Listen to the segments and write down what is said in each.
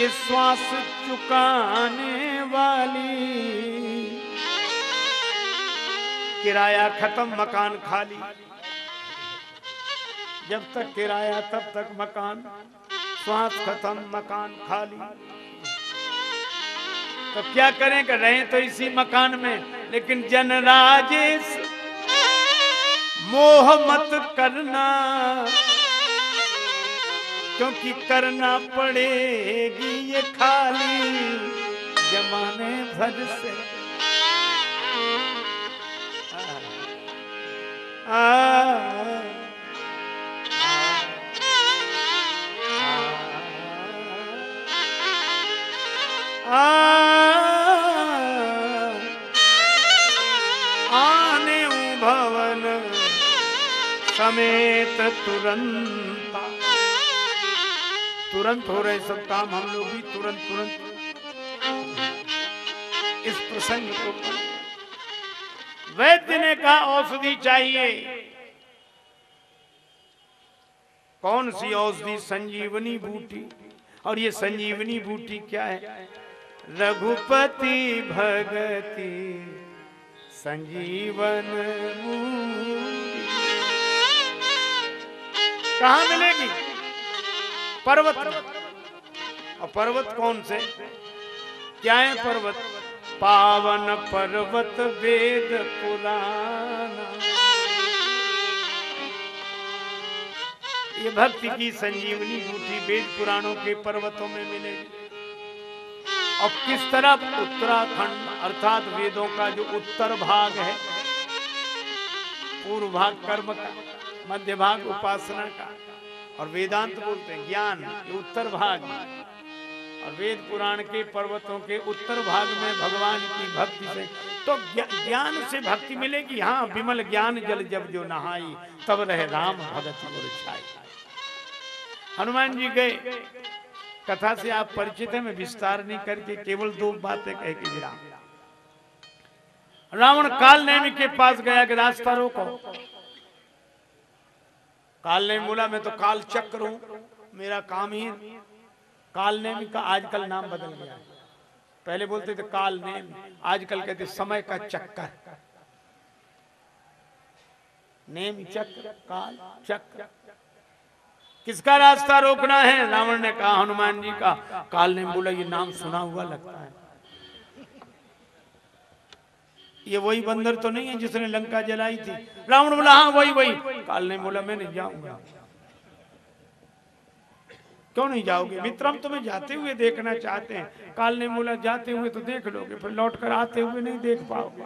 ये श्वास चुकाने वाली। किराया खत्म, मकान खाली। जब तक किराया, तब तक मकान। श्वास खत्म, मकान खाली। तो क्या करें कर रहे तो इसी मकान में। लेकिन जन राजेश, मोह मत करना। क्योंकि करना पड़ेगी ये खाली जमाने भर से। आ, आ, आने भवन समेत तुरंत तुरंत हो रहे सब काम हम लोग भी तुरंत तुरंत। इस प्रसंग को वैद्य ने कहा, औषधि चाहिए। कौन सी औषधि? संजीवनी बूटी। और ये संजीवनी बूटी क्या है? रघुपति भगति संजीवन कहा मिलेगी? पर्वत? और पर्वत कौन से? क्या है पर्वत? पावन पर्वत वेद पुराना ये भक्ति की संजीवनी बूटी वेद पुराणों के पर्वतों में मिलेगी और किस तरफ़ उत्तराखंड, अर्थात वेदों का जो उत्तर भाग है, पूर्व भाग कर्म का, मध्य भाग उपासना का और वेदांत बोलते हैं, ज्ञान, ये उत्तर भाग। और वेद पुराण के पर्वतों के उत्तर भाग में भगवान की भक्ति से तो ज्ञान से भक्ति मिलेगी। हाँ विमल ज्ञान जल जब जो नहाई, तब रहे राम भगत हनुमान जी गए। कथा से आप परिचित हैं, मैं विस्तार नहीं करके केवल दो बातें कह के रावण काल नेमी के पास गया, कि रास्ता रोको। काल ने बोला, मैं तो काल चक्र हूँ, मेरा काम ही काल नेम का आजकल नाम बदल गया है। पहले बोलते थे, काल नेम आजकल कहते समय का चक्कर। नेम चक्र, काल, चक्र। किसका रास्ता रोकना है? रावण ने कहा, हनुमान जी का। काल ने बोला, ये नाम सुना हुआ लगता है। ये वही बंदर तो नहीं है जिसने लंका जलाई थी। रावण बोला हाँ वही वही। काल ने बोला, मैं नहीं जाऊँगा। क्यों नहीं जाओगे? मित्र हम तुम्हें जाते हुए देखना चाहते हैं। काल ने बोला, जाते हुए तो देख लोगे, फिर लौट कर आते हुए नहीं देख पाओगे।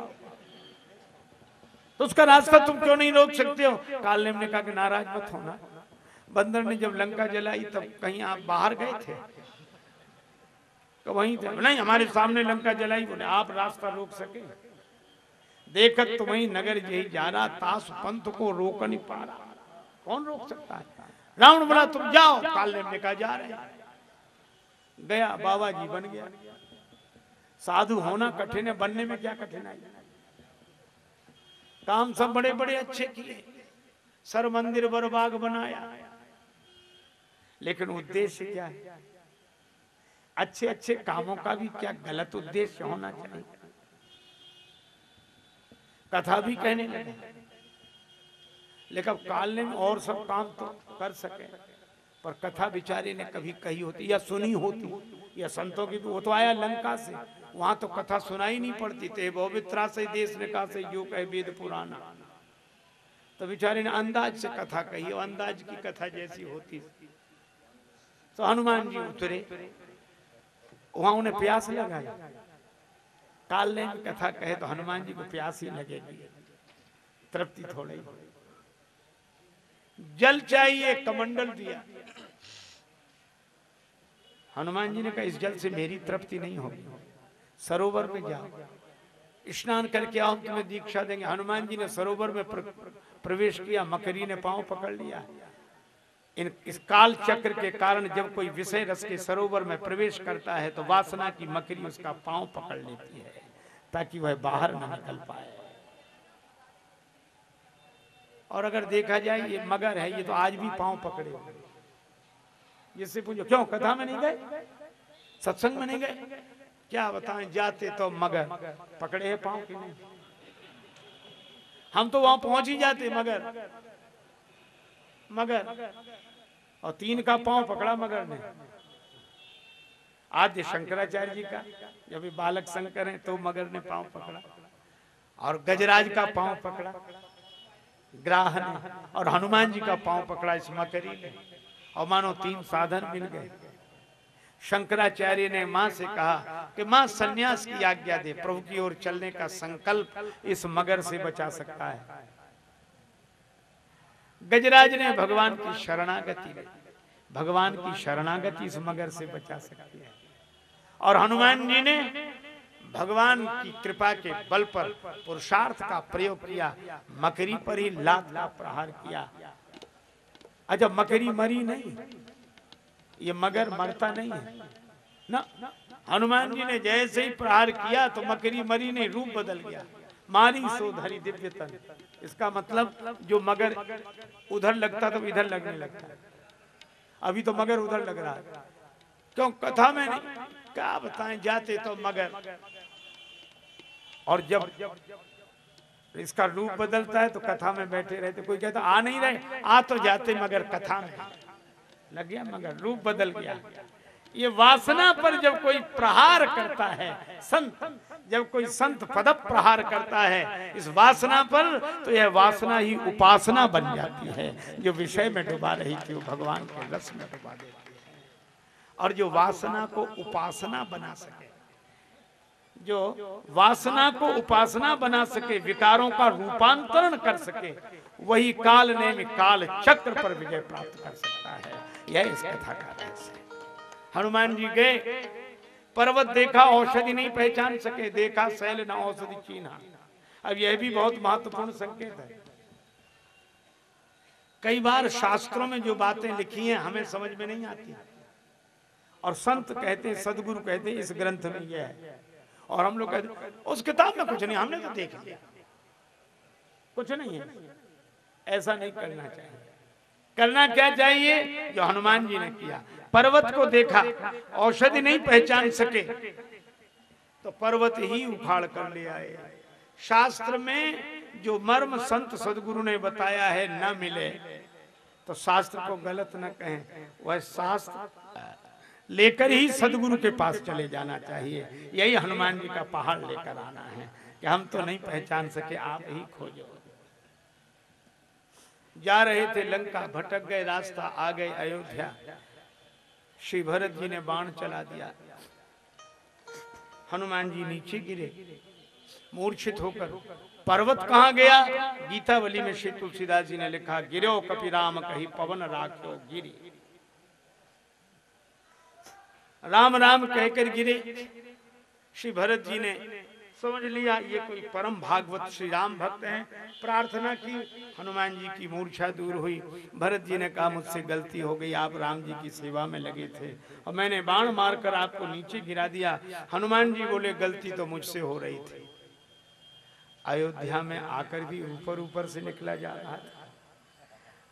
तो उसका रास्ता तुम क्यों नहीं रोक सकते हो? काल ने कहा कि नाराज़ मत होना। बंदर ने जब लंका जलाई, तब कहीं आप बाहर गए थे? तो वहीं थे। नहीं, हमारे सामने लंका जलाई, बोले, आप रास्ता रोक सके। देखत तो वही नगर यही जा रहा ताश पंथ को रोक नहीं पा रहा कौन रोक सकता है? रावण बोला तुम जाओ काल ने कहा जा रहे गया बाबा जी बन गया। साधु होना कठिन है बनने में क्या कठिनाई? काम सब बड़े बड़े अच्छे किए। सर मंदिर बरबाग बनाया। लेकिन उद्देश्य क्या है? अच्छे अच्छे कामों का भी क्या गलत उद्देश्य होना चाहिए? कथा भी कहने लगे। लेकिन काल ने और सब काम तो कर सके। पर कथा बिचारे ने कभी कही होती, या सुनी होती, या संतों की वो तो आया लंका से। वहाँ तो कथा सुनाई नहीं पड़ती। थे पवित्रा से देश ने कहा से जो कहे वेद पुराना। तो बेचारे ने अंदाज से कथा कही, और अंदाज की कथा जैसी होती। तो हनुमान जी उतरे। वहाँ उन्हें प्यास लगाई। काल ने कथा कहे तो हनुमान जी को प्यास ही लगेगी। तृप्ति थोड़ी जल चाहिए कमंडल दिया। हनुमान जी ने कहा इस जल से मेरी तृप्ति नहीं होगी। सरोवर में जाओ। स्नान करके आओ तुम्हें दीक्षा देंगे। हनुमान जी ने सरोवर में प्र, प्रवेश किया मकरी ने पाँव पकड़ लिया। इन इस काल चक्र के कारण जब कोई विषय रस के सरोवर में प्रवेश करता है तो वासना की मकरी उसका पाँव पकड़ लेती है। ताकि वह बाहर न निकल पाए। और अगर देखा जाए, ये मगर है, ये तो आज भी पाँव पकड़े जिससे पूछो, क्यों? कथा में नहीं गए? सत्संग में नहीं गए? क्या बताएँ, जाते तो मगर। पकड़े है पाँव की नहीं? हम तो वहाँ पहुँच ही जाते मगर। मगर। और तीन का पाँव पकड़ा मगर ने। आद्य शंकराचार्य जी का, जब बालक शंकर है तो मगर ने पाँव पकड़ा और गजराज का पाँव पकड़ा ग्राह ने और हनुमान जी का पाँव पकड़ा इस मकरी ने। और मानो तीन साधन मिल गए। शंकराचार्य ने माँ से कहा कि माँ सन्यास की आज्ञा दे, प्रभु की ओर चलने का संकल्प इस मगर से बचा सकता है। गजराज ने भगवान की शरणागति भगवान की शरणागति इस मगर से बचा सकती है। और हनुमान जी ने भगवान की कृपा के बल पर पुरुषार्थ का प्रयोग किया, मकरी पर ही लात का प्रहार किया। अच्छा मकरी मरी नहीं, ये मगर मरता नहीं है। ना, हनुमान जी ने जैसे ही प्रहार किया तो मकरी मरी नहीं, रूप बदल गया। मारी सो धरी दिव्य तन। इसका मतलब जो मगर उधर लगता तो इधर लगने लगता। अभी तो मगर उधर लग रहा है। क्यों? कथा में नहीं। क्या बताएँ, जाते तो मगर। और जब इसका रूप बदलता है तो कथा में बैठे रहते, कोई कहता, आ नहीं रहे, आ तो जाते मगर कथा में। लग गया मगर, रूप बदल गया। ये वासना पर जब कोई प्रहार करता है, संत, जब कोई संत पद प्रहार करता है, इस वासना पर तो यह वासना ही उपासना बन जाती है, जो विषय में डुबा रही थी, वो भगवान के रस में डुबा देती और जो वासना को उपासना बना सके। जो वासना को उपासना बना सके, विकारों का रूपांतरण कर सके, वही काल ने काल चक्र पर विजय प्राप्त कर सकता है। यह इस कथा का रहस्य हनुमान जी गए पर्वत देखा, औषधि नहीं पहचान सके, देखा, शैल न औषधि चीना। अब यह भी बहुत महत्वपूर्ण संकेत है। कई बार शास्त्रों में जो बातें लिखी हैं, हमें समझ में नहीं आती। और संत कहते हैं, सदगुरु कहते हैं, इस ग्रंथ में यह है। और हम लोग कहते उस किताब में कुछ नहीं, हमने तो देख लिया। कुछ नहीं है। ऐसा नहीं करना चाहिए। करना क्या चाहिए? जो हनुमान जी ने किया। पर्वत को देखा, औषधि नहीं पहचान सके तो पर्वत ही उखाड़ कर ले आए। शास्त्र में जो मर्म संत सदगुरु ने बताया है, न मिले तो शास्त्र को गलत न कहें। वह शास्त्र लेकर ही सदगुरु के पास चले जाना चाहिए। यही हनुमान जी का पहाड़ लेकर आना है कि हम तो नहीं पहचान सके, आप ही खोजो। जा रहे थे, लंका भटक गए, रास्ता आ गए अयोध्या। श्री भरत जी ने बाण चला दिया। हनुमान जी नीचे गिरे, मूर्छित होकर। पर्वत कहा गया? गीतावली में श्री तुलसीदास जी ने लिखा, गिरो कपि राम कही, पवन राख्यो गिरी। राम राम कहकर गिरे। श्री भरत जी ने समझ लिया, ये कोई परम भागवत श्री राम भक्त हैं। प्रार्थना की, हनुमान जी की मूर्छा दूर हुई। भरत जी ने कहा, मुझसे गलती हो गई, आप राम जी की सेवा में लगे थे। और मैंने बाण मारकर आपको नीचे गिरा दिया। हनुमान जी बोले, गलती तो मुझसे हो रही थी। अयोध्या में आकर भी ऊपर ऊपर से निकला जा रहा था।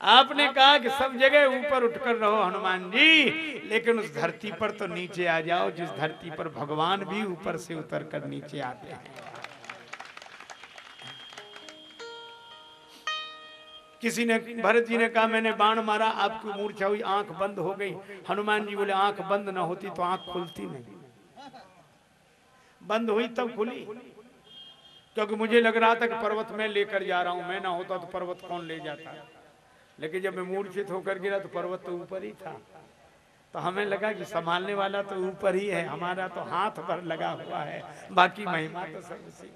आपने कहा कि सब जगह ऊपर उठकर रहो, हनुमान जी। लेकिन उस धरती पर तो नीचे आ जाओ, जिस धरती पर भगवान भी ऊपर से उतर कर नीचे आते हैं। किसी ने, भरत जी ने कहा, मैंने बाण मारा, आपकी मूर्छा हुई, आँख बंद हो गई। हनुमान जी बोले, आँख बंद ना होती तो आँख खुलती नहीं। बंद हुई तब खुली। क्योंकि मुझे लग रहा था कि पर्वत में लेकर जा रहा हूँ, मैं ना होता तो पर्वत कौन ले जाता? लेकिन जब मैं मूर्छित होकर गिरा तो पर्वत तो ऊपर ही था। तो हमें लगा कि संभालने वाला तो ऊपर ही है, हमारा तो हाथ पर लगा हुआ है, बाकी महिमा तो सब उसी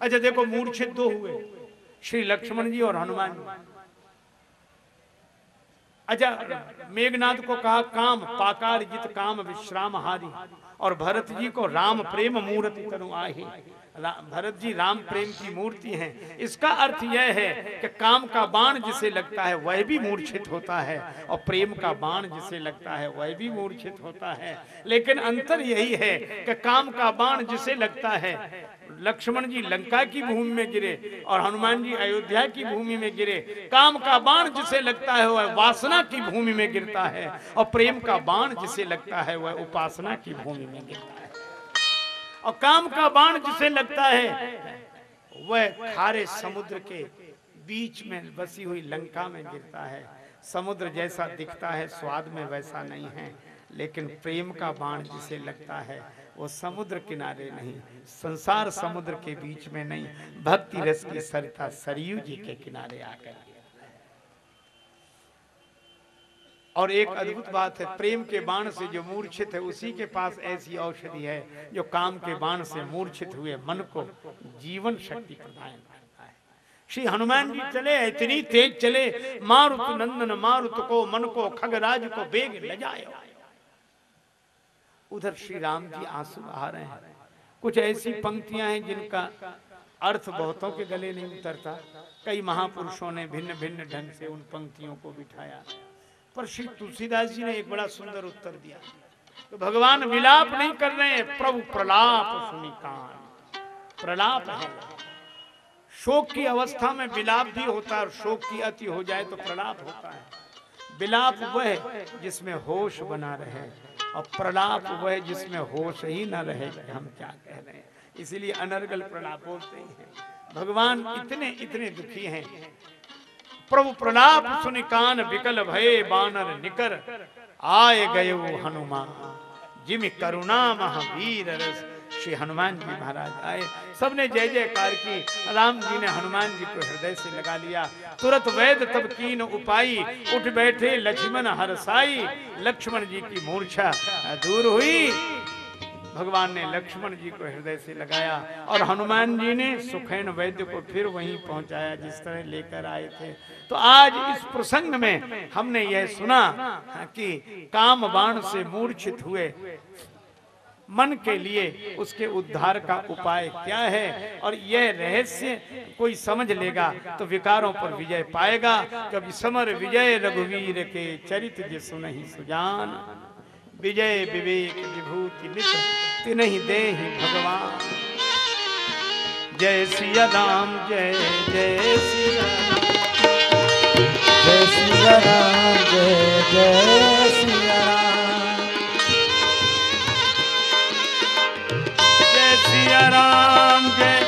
अच्छा देखो, मूर्छित दो हुए, श्री लक्ष्मण जी और हनुमान जी। अच्छा मेघनाथ को कहा, काम, पाकार जित काम विश्राम हारी। और भरत जी को राम प्रेम मूर्ति तनु आही। भरत जी राम प्रेम की मूर्ति हैं। इसका अर्थ यह है कि काम का बाण जिसे लगता है, वह भी मूर्छित होता है। और प्रेम का बाण जिसे लगता है, वह भी मूर्छित होता है। लेकिन अंतर यही है कि काम का बाण जिसे लगता है लक्ष्मण जी लंका की भूमि में गिरे और हनुमान जी अयोध्या की भूमि में गिरे। काम का बाण जिसे लगता है वह वासना की भूमि में गिरता है और प्रेम का बाण जिसे लगता है वह उपासना की भूमि में गिरता है। और काम का बाण जिसे लगता है वह खारे समुद्र के बीच में बसी हुई लंका में गिरता है। समुद्र जैसा दिखता है, स्वाद में वैसा नहीं है, लेकिन प्रेम का बाण जिसे लगता है वो समुद्र किनारे नहीं, संसार समुद्र के बीच में नहीं, भक्ति रस की सरिता सरयू जी के किनारे आकर और एक अद्भुत बात है, प्रेम के बाण से जो मूर्छित है, उसी के पास ऐसी औषधि है, जो काम के बाण से मूर्छित हुए, मन को जीवन शक्ति प्रदान करता है। श्री हनुमान जी चले, इतनी तेज चले, मारुत नंदन, मारुत को, मन को, खगराज को, बेग ले जाए। उधर श्री राम जी आँसू आ रहे हैं। कुछ ऐसी पंक्तियाँ हैं जिनका अर्थ बहुतों के गले नहीं उतरता। कई महापुरुषों ने भिन्न भिन्न ढंग से उन पंक्तियों को बिठाया। पर श्री तुलसीदास जी ने एक बड़ा सुंदर उत्तर दिया। तो भगवान विलाप नहीं कर रहे हैं, प्रभु प्रलाप सुनी कान प्रलाप है। शोक की अवस्था में विलाप भी होता है और शोक की अति हो जाए तो प्रलाप होता है। विलाप वह जिसमें होश बना रहे और प्रलाप वह जिसमें होश ही न रहे, हम क्या कह रहे हैं? इसीलिए अनर्गल प्रलाप बोलते हैं। भगवान इतने इतने दुखी हैं। प्रभु प्रलाप सुन कान विकल भय, बानर निकर। आए गए हनुमान। जिम करुणा महावीर रस। श्री हनुमान जी महाराज आए। सबने जय जयकार की। राम जी ने हनुमान जी को हृदय से लगा लिया। तुरंत वैद तब कीन उपाई। उठ बैठे लक्ष्मण हरसाई। लक्ष्मण जी की मूर्छा दूर हुई। भगवान ने लक्ष्मण जी को हृदय से लगाया और हनुमान जी ने सुखैन वैद्य को फिर वहीं पहुँचाया, जिस तरह लेकर आए थे। तो आज इस प्रसंग में हमने यह सुना कि काम बाण से मूर्छित हुए। मन के लिए उसके उद्धार का उपाय क्या है? और यह रहस्य कोई समझ लेगा तो विकारों पर विजय पाएगा। कभी समर विजय रघुवीर के चरित्र जिस नहीं सुजान, विजय विवेक विभूति नित दे भगवान। जय सिया राम, जय जय सिया। जय सिया राम, जय जय सिया। राम जय जय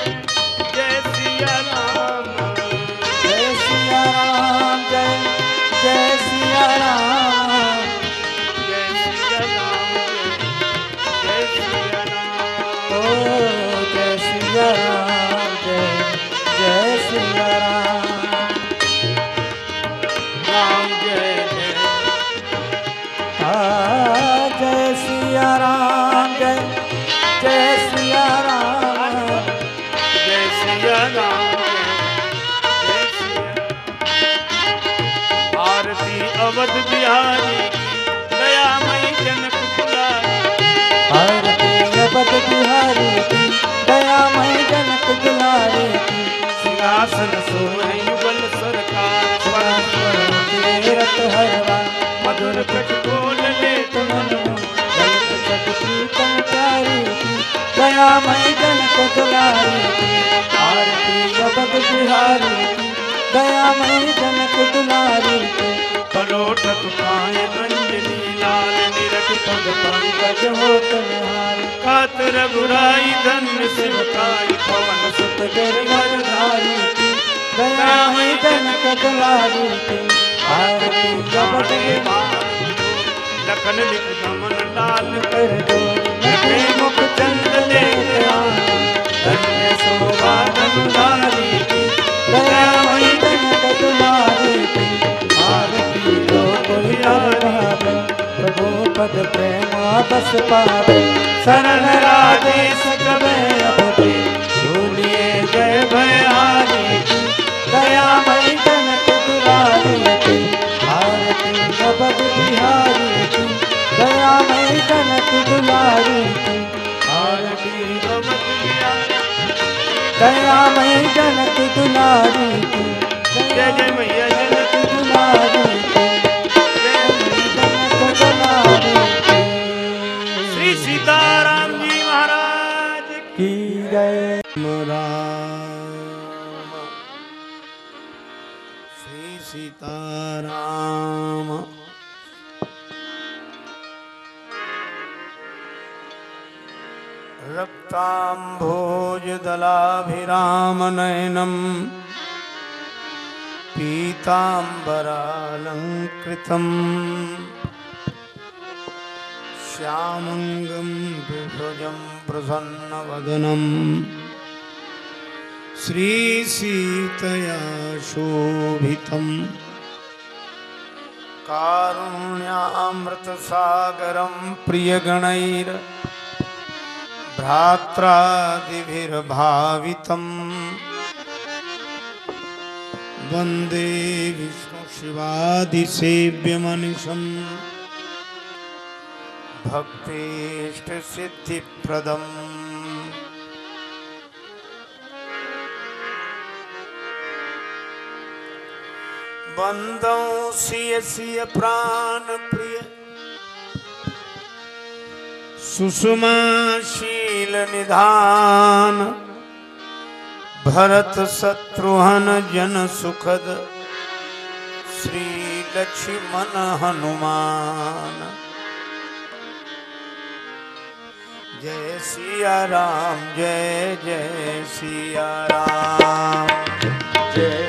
अवध बिहारी दयामयी जनक दुलारी। आरती जपत बिहारी दयामय जनक दुलारी। सिंहासन सोहे युगल सरकार। तीरथ हरवा मधुर बोल ले दलित प्रीतम प्यारी दयामय जनक दुलारी। आरती जपत बिहारी दयामय जनक दुलारी। पलोटक पाए अंजलि लाल, निरख पग पंकज हो तुम्हारी कात रघुराई धन्य सिमकाई पवन सुत गिरधर धारी। की दयामय जनक दुलारी आरती बिहारी लखन लिख दमन लाल कर दो मुख चंद ले धन्य शोभा धनुधारी की दयामय जनक दुलारी कोई प्रभु पद प्रेम बस पावे शरण अबदे भूलिए जय भयारी दयामय जनक दुलारी की आरती जगत बिहारी की दयामय जनक दुलारी की आरती अवध बिहारी दयामय जनक दुलारी जय जय मैया श्रीसीतया शोभितम्। कारुण्यामृतसागरं प्रियगणैर भ्रात्रादिभिर्भावितम्। वंदे विष्णुशिवादिसेव्यमनिशम् भक्तेष्टसिद्धिप्रदम्। वन्दौ सिय सिय प्राणप्रिय सुषमाशील निधान, भरत शत्रुहन जन सुखद। श्री लक्ष्मण हनुमान। जय सिया राम, जय जय सिया राम। जय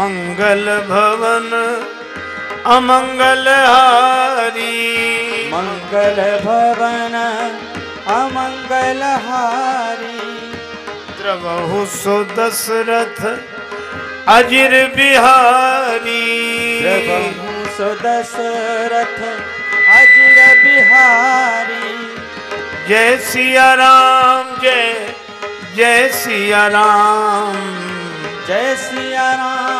मंगल भवन अमंगल हारी मंगल भवन अमंगल हारी द्रवहु सो दशरथ अजिर बिहारी। प्रभु सुदशरथ अजर बिहारी। जय सिया राम जय जय सिया राम। जय सिया राम।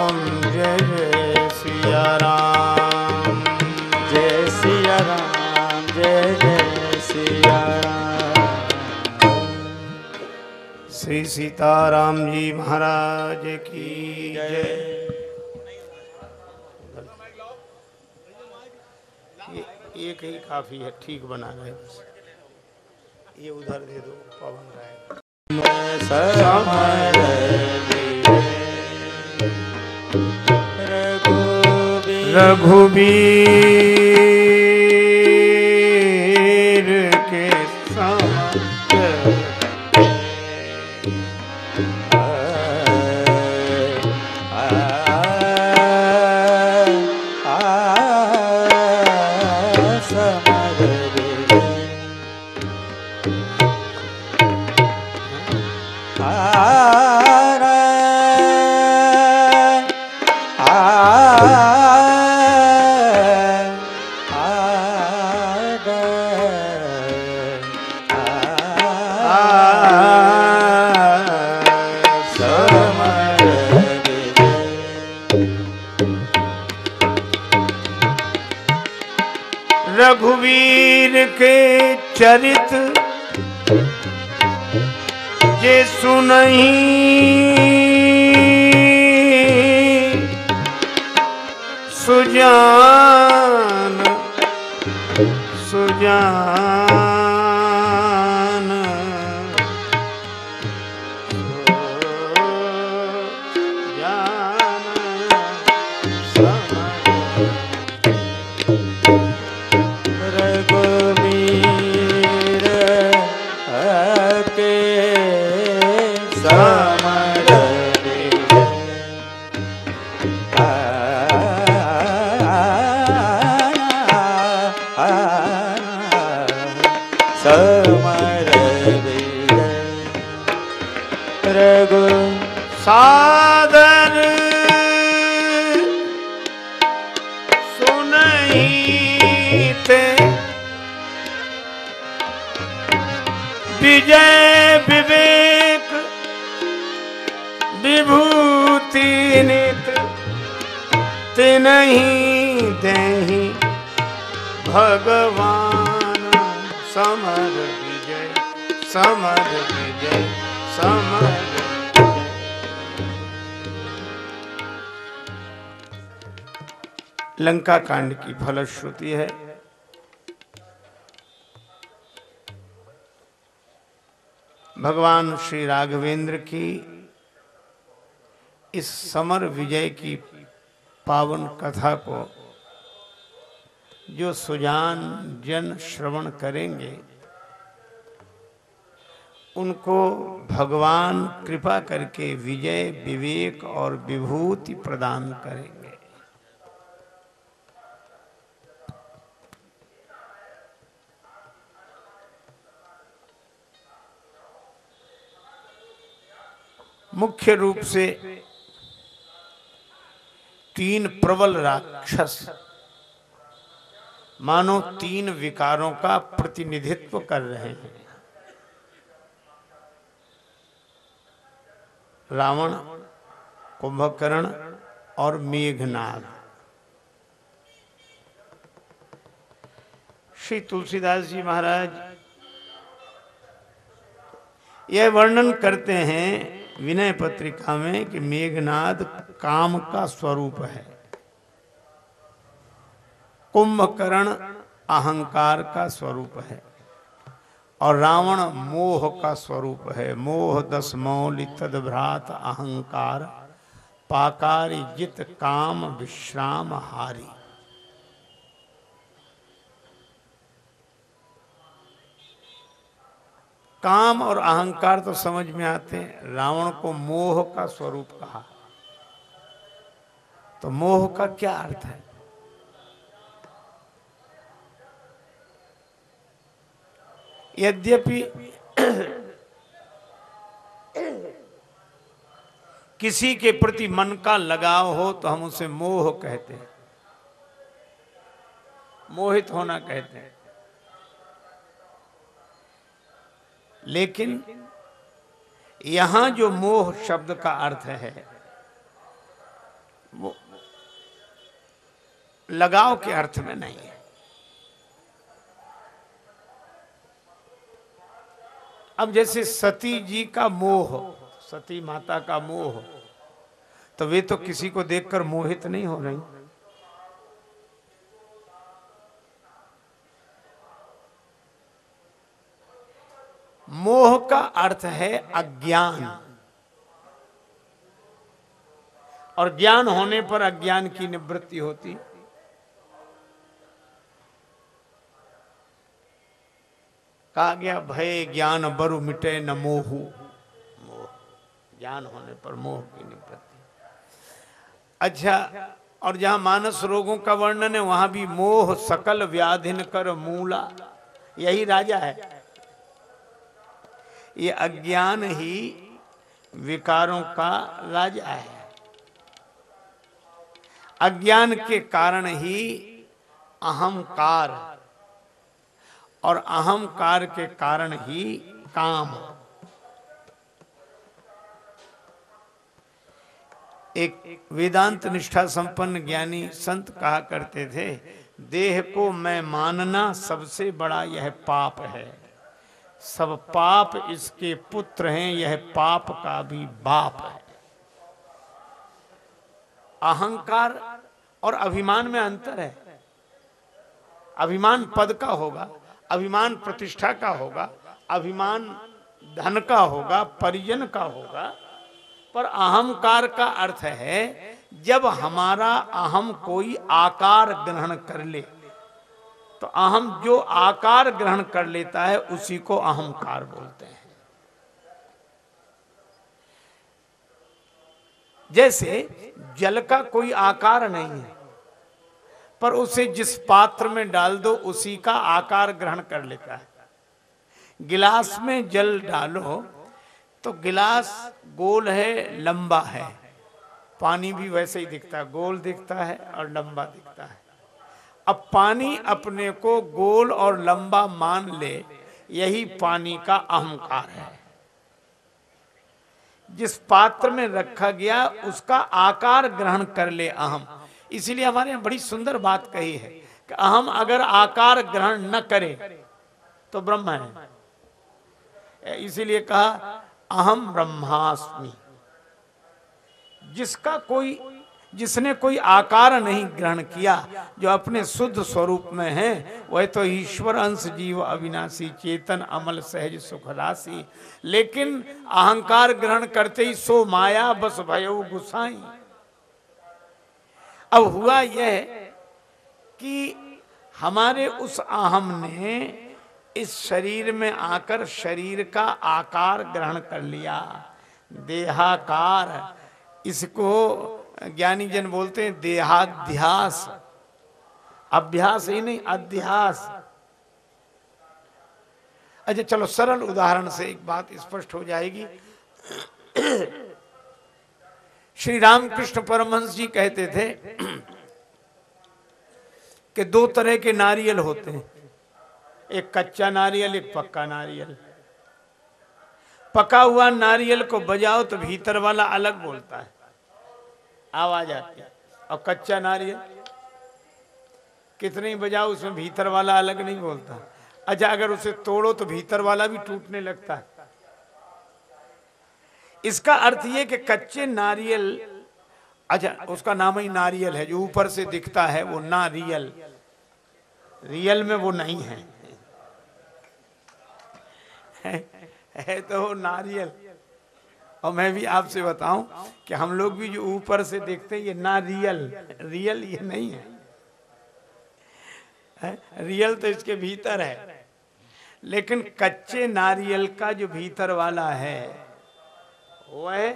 सीताराम जी महाराज की जय। ये एक ही काफ़ी है ठीक बना रहे बस। ये उधर दे दो पवन राय। रघुबीर रघुबीर लंका कांड की फलश्रुति है। भगवान श्री राघवेंद्र की इस समर विजय की पावन कथा को जो सुजान जन श्रवण करेंगे, उनको भगवान कृपा करके विजय, विवेक और विभूति प्रदान करेंगे। मुख्य रूप से तीन प्रबल राक्षस। मानो तीन विकारों का प्रतिनिधित्व कर रहे हैं। रावण, कुंभकर्ण और मेघनाद श्री तुलसीदास जी महाराज, यह वर्णन करते हैं विनय पत्रिका में कि मेघनाद काम का स्वरूप है। कुंभकर्ण अहंकार का स्वरूप है और रावण मोह का स्वरूप है। मोह दस मौलि तदभ्रात अहंकार, पाकारी जित काम विश्राम हारी। काम और अहंकार तो समझ में आते हैं। रावण को मोह का स्वरूप कहा। तो मोह का क्या अर्थ है? यद्यपि किसी के प्रति मन का लगाव हो तो हम उसे मोह कहते हैं। मोहित होना कहते हैं। लेकिन यहाँ जो मोह शब्द का अर्थ है, वो लगाव के अर्थ में नहीं है। अब जैसे सती जी का मोह सती माता का मोह तो वे तो किसी को देखकर मोहित नहीं हो रही। मोह का अर्थ है अज्ञान। और ज्ञान होने पर अज्ञान की निवृत्ति होती। कहा गया, भय ज्ञान बरु मिटे न मोहू। मोह। ज्ञान होने पर मोह की निवृत्ति। अच्छा और जहाँ मानस रोगों का वर्णन है, वहाँ भी मोह सकल व्याधिन कर मूला। यही राजा है। ये अज्ञान ही विकारों का राजा है। अज्ञान के कारण ही अहंकार और अहंकार के कारण ही काम। एक वेदांत निष्ठा संपन्न ज्ञानी संत कहा करते थे, देह को मैं मानना सबसे बड़ा यह पाप है। सब पाप इसके पुत्र हैं, यह पाप का भी बाप है। अहंकार और अभिमान में अंतर है। अभिमान पद का होगा, अभिमान प्रतिष्ठा का होगा, अभिमान धन का होगा, परिजन का होगा। पर अहंकार का अर्थ है, जब हमारा अहम कोई आकार ग्रहण कर ले तो अहम जो आकार ग्रहण कर लेता है, उसी को अहंकार बोलते हैं। जैसे जल का कोई आकार नहीं है, पर उसे जिस पात्र में डाल दो, उसी का आकार ग्रहण कर लेता है। गिलास में जल डालो तो गिलास गोल है, लंबा है। पानी भी वैसे ही दिखता है, गोल दिखता है और लंबा दिखता है। अब पानी अपने को गोल और लंबा मान ले यही पानी का अहंकार है। जिस पात्र में रखा गया उसका आकार ग्रहण कर ले अहम। इसीलिए हमारे यहाँ बड़ी सुंदर बात कही है कि अहम अगर आकार ग्रहण न करे तो ब्रह्म है। इसीलिए कहा अहम ब्रह्मास्मि। जिसका कोई जिसने कोई आकार नहीं ग्रहण किया, जो अपने शुद्ध स्वरूप में है, वह तो ईश्वर अंश जीव, अविनाशी, चेतन, अमल, सहज, सुख, राशि। लेकिन अहंकार ग्रहण करते ही सो माया, बस भयो, गुसाई। अब हुआ यह कि हमारे उस अहम ने इस शरीर में आकर शरीर का आकार ग्रहण कर लिया। देहाकार, इसको ज्ञानी जन बोलते हैं, देहाध्यास। अभ्यास ही नहीं, अध्यास। अच्छा चलो सरल उदाहरण से एक बात स्पष्ट हो जाएगी। श्री रामकृष्ण परमहंस जी कहते थे कि दो तरह के नारियल होते हैं। एक कच्चा नारियल, एक पक्का नारियल। पका हुआ नारियल को बजाओ तो भीतर वाला अलग बोलता है। आवाज़ आती है। और कच्चा नारियल? कितने बजाओ उसमें भीतर वाला अलग नहीं बोलता। अच्छा अगर उसे तोड़ो तो भीतर वाला भी टूटने लगता है। इसका अर्थ ये कि कच्चे नारियल अच्छा उसका नाम ही नारियल है। जो ऊपर से दिखता है वो नारियल। रियल में वो नहीं है। है, तो नारियल। और मैं भी आपसे बताऊँ कि हम लोग भी जो ऊपर से देखते हैं ये ना रियल रियल ये नहीं है, रियल तो इसके भीतर है। लेकिन कच्चे नारियल का जो भीतर वाला है वह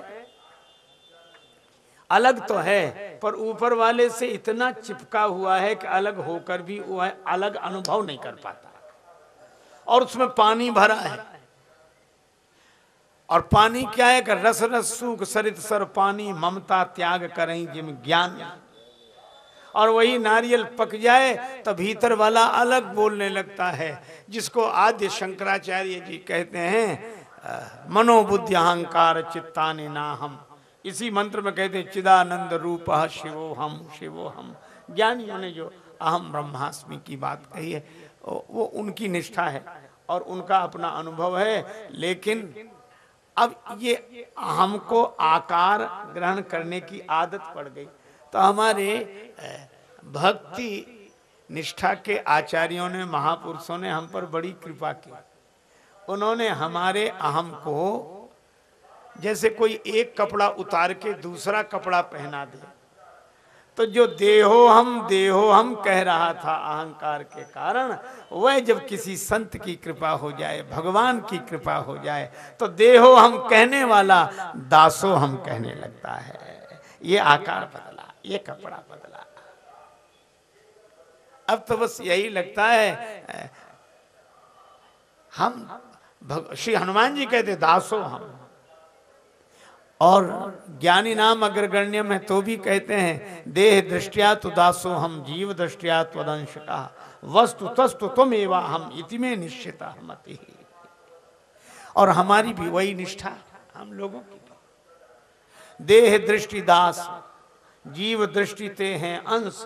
अलग तो है पर ऊपर वाले से इतना चिपका हुआ है कि अलग होकर भी वह अलग अनुभव नहीं कर पाता। और उसमें पानी भरा है। और पानी क्या है रस रस सूख सरित सर पानी ममता त्याग करें जिम ज्ञान। और वही नारियल पक जाए तो भीतर वाला अलग बोलने लगता है, जिसको आद्य शंकराचार्य जी कहते हैं मनोबुद्धि अहंकार चित्ताने ना हम इसी मंत्र में कहते हैं, चिदानंद रूप शिवो हम शिवो हम। ज्ञानियों ने जो अहम ब्रह्मास्मि की बात कही है, वो उनकी निष्ठा है और उनका अपना अनुभव है, लेकिन अब ये हमको आकार ग्रहण करने की आदत पड़ गई। तो हमारे भक्ति निष्ठा के आचार्यों ने, महापुरुषों ने हम पर बड़ी कृपा की। उन्होंने हमारे अहम को जैसे कोई एक कपड़ा उतार के दूसरा कपड़ा पहना दिया। तो जो देहो हम देहो हम कह रहा था अहंकार के कारण, वह जब किसी संत की कृपा हो जाए, भगवान की कृपा हो जाए तो देहो हम कहने वाला, दासो हम कहने लगता है। ये आकार बदला, ये कपड़ा बदला। अब तो बस यही लगता है, हम श्री हनुमान जी कहते, दासो हम। और ज्ञानी नाम अगर गण्य में तो भी कहते हैं, देह दृष्टिया तो दासो हम, जीव दृष्टिया त्वदंश का वस्तु तस्तु तुम एवं हम, इति में निश्चित मति और हमारी भी वही निष्ठा हम लोगों की देह दृष्टि दास, जीव दृष्टि ते हैं अंश,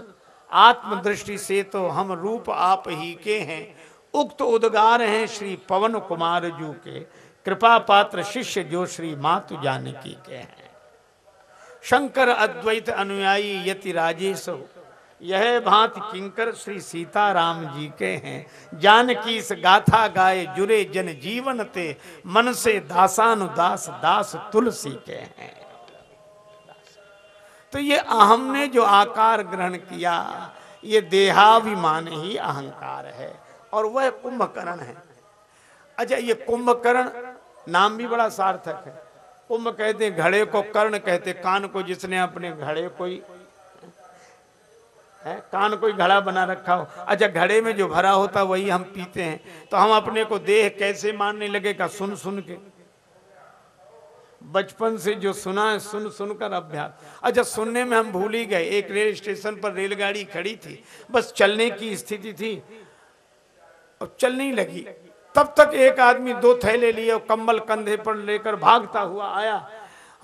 आत्म दृष्टि से तो हम रूप आप ही के हैं। उक्त उद्गार हैं श्री पवन कुमार जू के। कृपा पात्र शिष्य जो श्री मातु जानकी के हैं। शंकर अद्वैत अनुयायी यति राजेश, यह भांत किंकर श्री सीताराम जी के हैं। जानकी इस गाथा गाए जुरे जन जीवन ते मन से दासानुदास, दास तुलसी के हैं। तो ये अहम ने जो आकार ग्रहण किया, ये देहाभिमान ही अहंकार है, और वह कुंभकर्ण है। अच्छा ये कुंभकर्ण नाम भी बड़ा सार्थक है। कुंभ कहते घड़े को कर्ण कहते कान को जिसने अपने घड़े कोई, है? कान कोई घड़ा बना रखा हो। अच्छा घड़े में जो भरा होता, वही हम पीते हैं। तो हम अपने को देह कैसे मानने लगे का सुन सुन के। बचपन से जो सुना है, सुन सुनकर अभ्यास। अच्छा सुनने में हम भूल ही गए। एक रेल स्टेशन पर रेलगाड़ी खड़ी थी। बस चलने की स्थिति थी। और चलने लगी। तब तक एक आदमी दो थैले लिए और कम्बल कंधे पर लेकर भागता हुआ आया।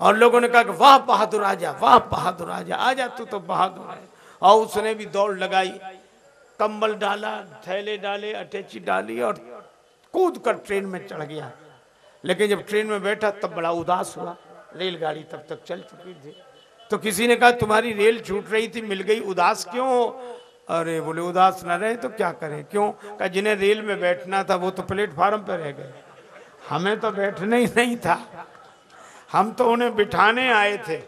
और लोगों ने कहा कि, वाह बहादुर आजा वाह बहादुर आजा आजा तू तो बहादुर है। और उसने भी दौड़ लगाई। कंबल डाला, थैले डाले, अटैची डाली और कूद कर ट्रेन में चढ़ गया। लेकिन जब ट्रेन में बैठा तब बड़ा उदास हुआ। रेलगाड़ी तब तक चल चुकी थी। तो किसी ने कहा, तुम्हारी रेल छूट रही थी, मिल गई, उदास क्यों अरे बोले, उदास न रहे तो क्या करें? क्यों? का जिन्हें रेल में बैठना था, वो तो प्लेटफार्म पर रह गए। हमें तो बैठना ही नहीं था। हम तो उन्हें बिठाने आए थे।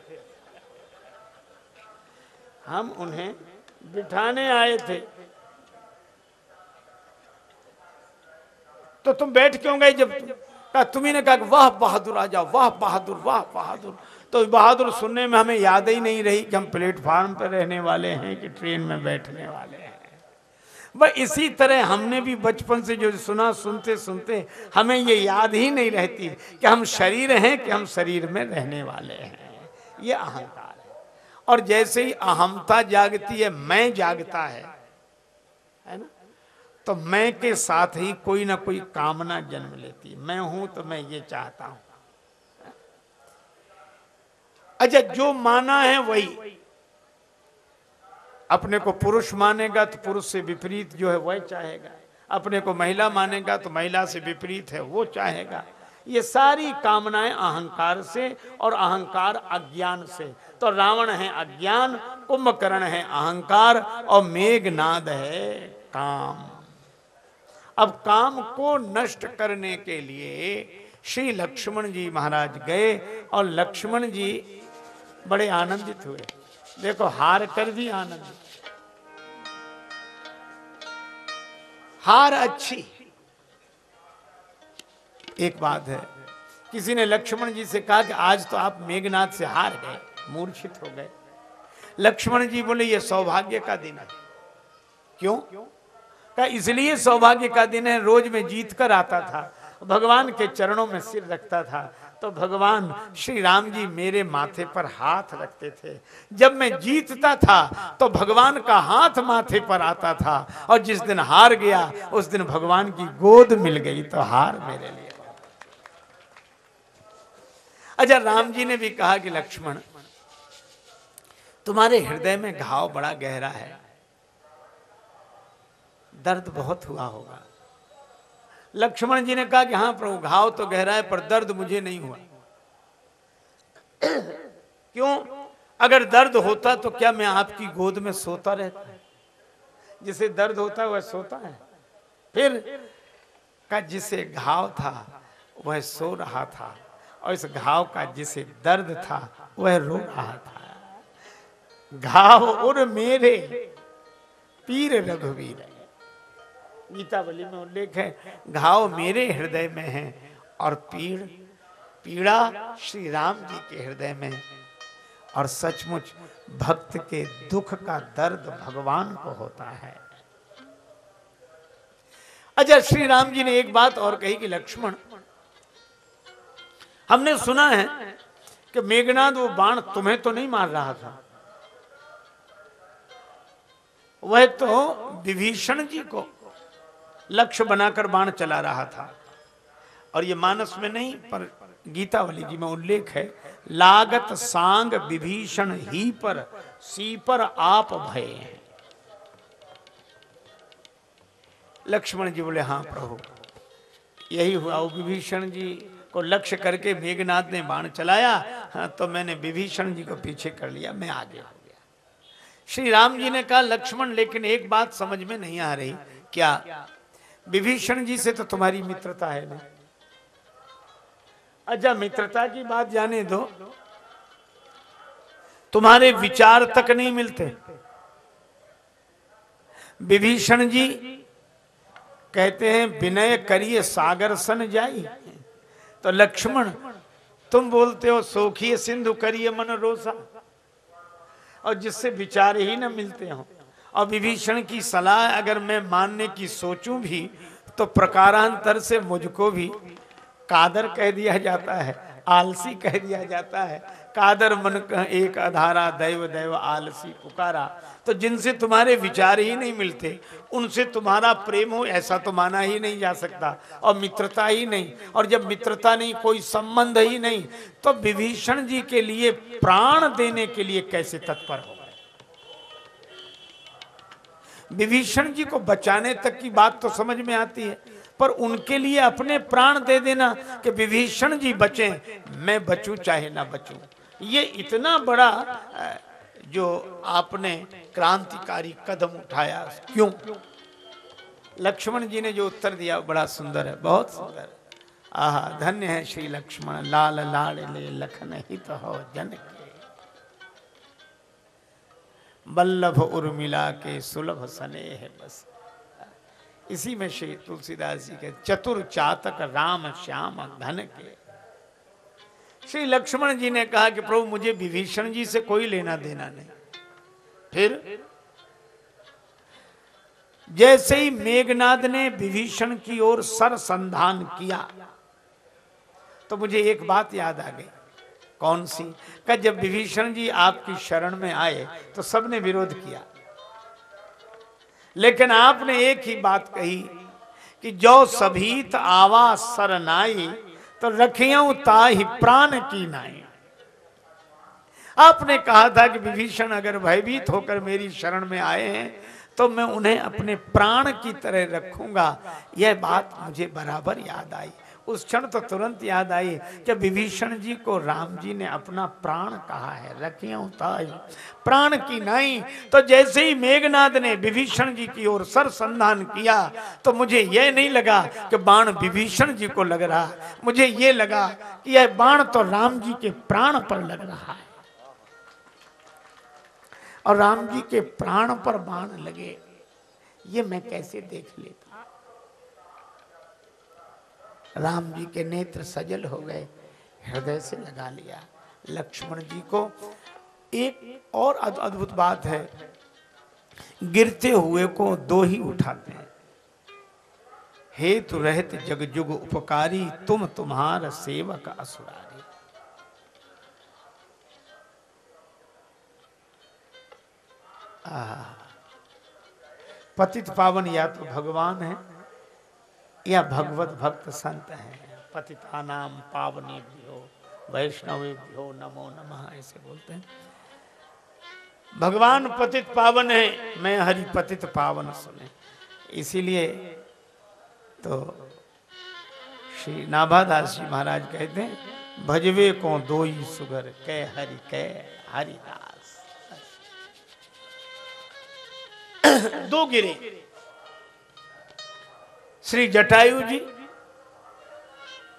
हम उन्हें बिठाने आए थे। तो तुम बैठ क्यों गए जब तुम्ही कहा वाह बहादुर आ जाओ वाह बहादुर वाह बहादुर। तो बहादुर सुनने में हमें याद ही नहीं रही कि हम प्लेटफार्म पर रहने वाले हैं कि ट्रेन में बैठने वाले हैं। वह इसी तरह हमने भी बचपन से जो सुना, सुनते सुनते, हमें ये याद ही नहीं रहती कि हम शरीर हैं कि हम शरीर में रहने वाले हैं। ये अहंकार है। और जैसे ही अहमता जागती है, मैं जागता है है ना? तो मैं के साथ ही कोई ना कोई कामना जन्म लेती मैं हूँ तो मैं ये चाहता हूँ। अच्छा जो माना है वही। अपने को पुरुष मानेगा तो पुरुष से विपरीत जो है वह चाहेगा। अपने को महिला मानेगा तो महिला से विपरीत है वो चाहेगा। ये सारी कामनाएँ अहंकार से और अहंकार अज्ञान से। तो रावण है अज्ञान कुंभकर्ण है अहंकार और मेघनाद है काम। अब काम को नष्ट करने के लिए श्री लक्ष्मण जी महाराज गए और लक्ष्मण जी बड़े आनंदित हुए। देखो, हार कर भी आनंदित हार अच्छी। एक बात है, किसी ने लक्ष्मण जी से कहा कि आज तो आप मेघनाथ से हार गए, मूर्छित हो गए। लक्ष्मण जी बोले, ये सौभाग्य का दिन है। क्यों? का इसलिए सौभाग्य का दिन है, रोज में जीत कर आता था, भगवान के चरणों में सिर रखता था तो भगवान श्री राम जी मेरे माथे पर हाथ रखते थे। जब मैं जीतता था तो भगवान का हाथ माथे पर आता था और जिस दिन हार गया, उस दिन भगवान की गोद मिल गई तो हार मेरे लिए। अच्छा राम जी ने भी कहा कि लक्ष्मण, तुम्हारे हृदय में घाव बड़ा गहरा है। दर्द बहुत हुआ होगा। लक्ष्मण जी ने कहा कि हाँ प्रभु, घाव तो गहरा है, पर दर्द मुझे नहीं हुआ। क्यों? अगर दर्द होता तो क्या मैं आपकी गोद में सोता रहता जिसे दर्द होता है, वह सोता है। फिर का जिसे घाव था, वह सो रहा था, और इस घाव का जिसे दर्द था, वह रो रहा था। घाव उर मेरे, पीर रघुवीर। गीतावली में उल्लेख है, घाव मेरे हृदय में है और पीड़, पीड़ा श्री राम जी के हृदय में और सचमुच भक्त के दुख का दर्द भगवान को होता है। अच्छा श्री राम जी ने एक बात और कही कि लक्ष्मण, हमने सुना है कि मेघनाथ वो बाण तुम्हें तो नहीं मार रहा था। वह तो विभीषण जी को लक्ष्य बनाकर बाण चला रहा था। और ये मानस में नहीं, पर गीतावली जी में उल्लेख है, लागत सांग विभीषण ही पर, सी पर आप भय हैं। लक्ष्मण जी बोले हाँ प्रभु, यही हुआ। विभीषण जी को लक्ष्य करके मेघनाथ ने बाण चलाया हाँ तो मैंने विभीषण जी को पीछे कर लिया, मैं आगे हो गया। श्री राम जी ने कहा, लक्ष्मण, लेकिन एक बात समझ में नहीं आ रही, क्या विभीषण जी से तो तुम्हारी मित्रता है ना अच्छा मित्रता की बात जाने दो। तुम्हारे विचार तक नहीं मिलते। विभीषण जी कहते हैं, विनय करिए सागर सन जाई। तो लक्ष्मण, तुम बोलते हो, सोखिए सिंधु करिए मन रोसा और जिससे विचार ही ना मिलते हो। और विभीषण की सलाह अगर मैं मानने की सोचूं भी तो प्रकारांतर से मुझको भी कादर कह दिया जाता है, आलसी कह दिया जाता है। कादर मन का एक अधारा, दैव दैव, आलसी, पुकारा। तो जिनसे तुम्हारे विचार ही नहीं मिलते, उनसे तुम्हारा प्रेम हो, ऐसा तो माना ही नहीं जा सकता। और मित्रता ही नहीं। और जब मित्रता नहीं, कोई संबंध ही नहीं तो विभीषण जी के लिए प्राण देने के लिए कैसे तत्पर हो? विभीषण जी को बचाने तक की बात तो समझ में आती है, पर उनके लिए अपने प्राण दे देना कि विभीषण जी बचे, मैं बचूं चाहे ना बचूं। ये इतना बड़ा जो आपने क्रांतिकारी कदम उठाया, क्यों? लक्ष्मण जी ने जो उत्तर दिया, बड़ा सुंदर है, बहुत सुंदर। आह, धन्य है श्री लक्ष्मण, लाल लाल ले लखन हित हो जन बल्लभ उर्मिला के सुलभ सने है बस। इसी में श्री तुलसीदास जी के चतुर चातक राम श्याम धन के। श्री लक्ष्मण जी ने कहा कि प्रभु, मुझे विभीषण जी से कोई लेना देना नहीं। फिर? जैसे ही मेघनाद ने विभीषण की ओर सर संधान किया तो मुझे एक बात याद आ गई। कौन सी? का जब विभीषण जी आपकी शरण में आए तो सबने विरोध किया। लेकिन आपने एक ही बात कही कि जो सभीत आवा सरनाई तो रखियो ताही प्राण की नाई। आपने कहा था कि विभीषण अगर भयभीत होकर मेरी शरण में आए हैं तो मैं उन्हें अपने प्राण की तरह रखूँगा। यह बात मुझे बराबर याद आई। उस क्षण तो तुरंत याद आई कि विभीषण जी को राम जी ने अपना प्राण कहा है, रखियो प्राण की नहीं तो जैसे ही मेघनाथ ने विभीषण जी की ओर सर संधान किया तो मुझे यह नहीं लगा कि बाण विभीषण जी को लग रहा। मुझे यह लगा कि यह बाण तो राम जी के प्राण पर लग रहा है। और राम जी के प्राण पर बाण लगे, ये मैं कैसे देख लेता? राम जी के नेत्र सजल हो गए, हृदय से लगा लिया। लक्ष्मण जी को एक और अद्भुत बात है, गिरते हुए को दो ही उठाते हैं। हेतु रहत जग जुग उपकारी, तुम तुम्हार सेवक असुरारी। पतित पावन या तो भगवान है या भगवत भक्त संत हैं। पतिता नाम पावनी भी हो वैष्णवी भ्यो नमो नमः, ऐसे बोलते हैं। भगवान पतित पावन है, मैं हरि पतित पावन सुने। इसीलिए तो श्री नाभादास जी महाराज कहते हैं, भजवे को दो ही सुगर कै हरि कै हरिदास। दो गिरे। श्री जटायु जी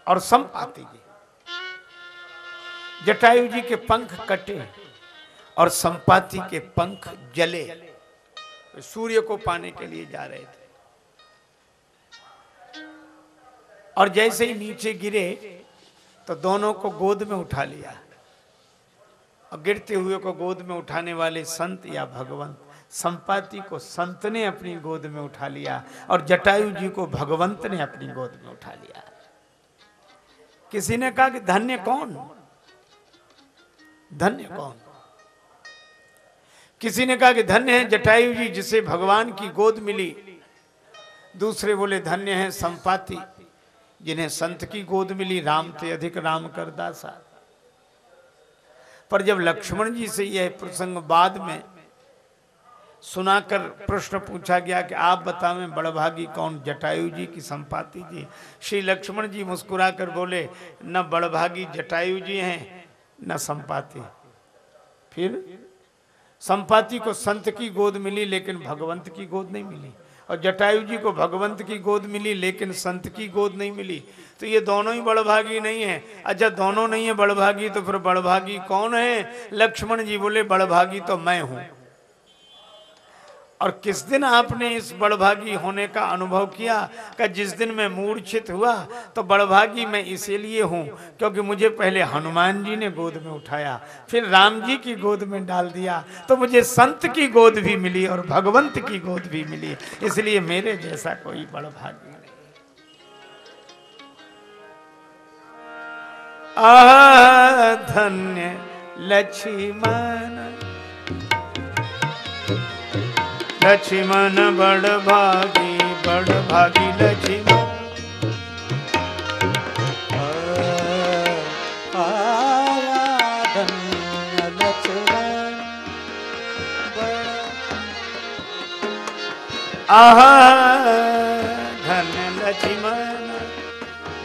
और संपाति जी। जटायु जी के पंख कटे और संपाति के पंख जले। सूर्य को पाने के लिए जा रहे थे। और जैसे ही नीचे गिरे तो दोनों को गोद में उठा लिया। और गिरते हुए को गोद में उठाने वाले संत या भगवंत संपाति को संत ने अपनी गोद में उठा लिया और जटायु जी को भगवंत ने अपनी गोद में उठा लिया। किसी ने कहा कि धन्य कौन? धन्य कौन? किसी ने कहा कि धन्य है जटायु जी जिसे भगवान की गोद मिली। दूसरे बोले, धन्य है संपाति जिन्हें संत की गोद मिली, राम थे अधिक राम कर दासा पर जब लक्ष्मण जी से यह प्रसंग बाद में सुनाकर प्रश्न पूछा गया कि आप बतावें बड़भागी कौन? जटायु जी की संपाति जी। श्री लक्ष्मण जी मुस्कुराकर बोले, न बड़भागी जटायु जी हैं, न संपाति। फिर संपाति को संत की गोद मिली, लेकिन भगवंत की गोद नहीं मिली। और जटायु जी को भगवंत की गोद मिली, लेकिन संत की गोद नहीं मिली। तो ये दोनों ही बड़भागी नहीं है। अच्छा दोनों नहीं है बड़भागी तो फिर बड़भागी कौन है? लक्ष्मण जी बोले, बड़भागी तो मैं हूँ। और किस दिन आपने इस बड़भागी होने का अनुभव किया? कि जिस दिन मैं मूर्छित हुआ तो बड़भागी मैं इसीलिए हूँ क्योंकि मुझे पहले हनुमान जी ने गोद में उठाया, फिर राम जी की गोद में डाल दिया तो मुझे संत की गोद भी मिली और भगवंत की गोद भी मिली। इसलिए मेरे जैसा कोई बड़भागी नहीं। आ धन्य लक्ष्मण। लक्ष्मण बड़ भागी बड़ भागी लक्ष्मण। आह धन्य लक्ष्मण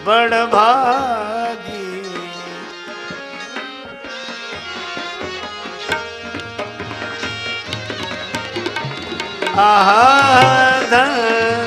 बड़ भागी आह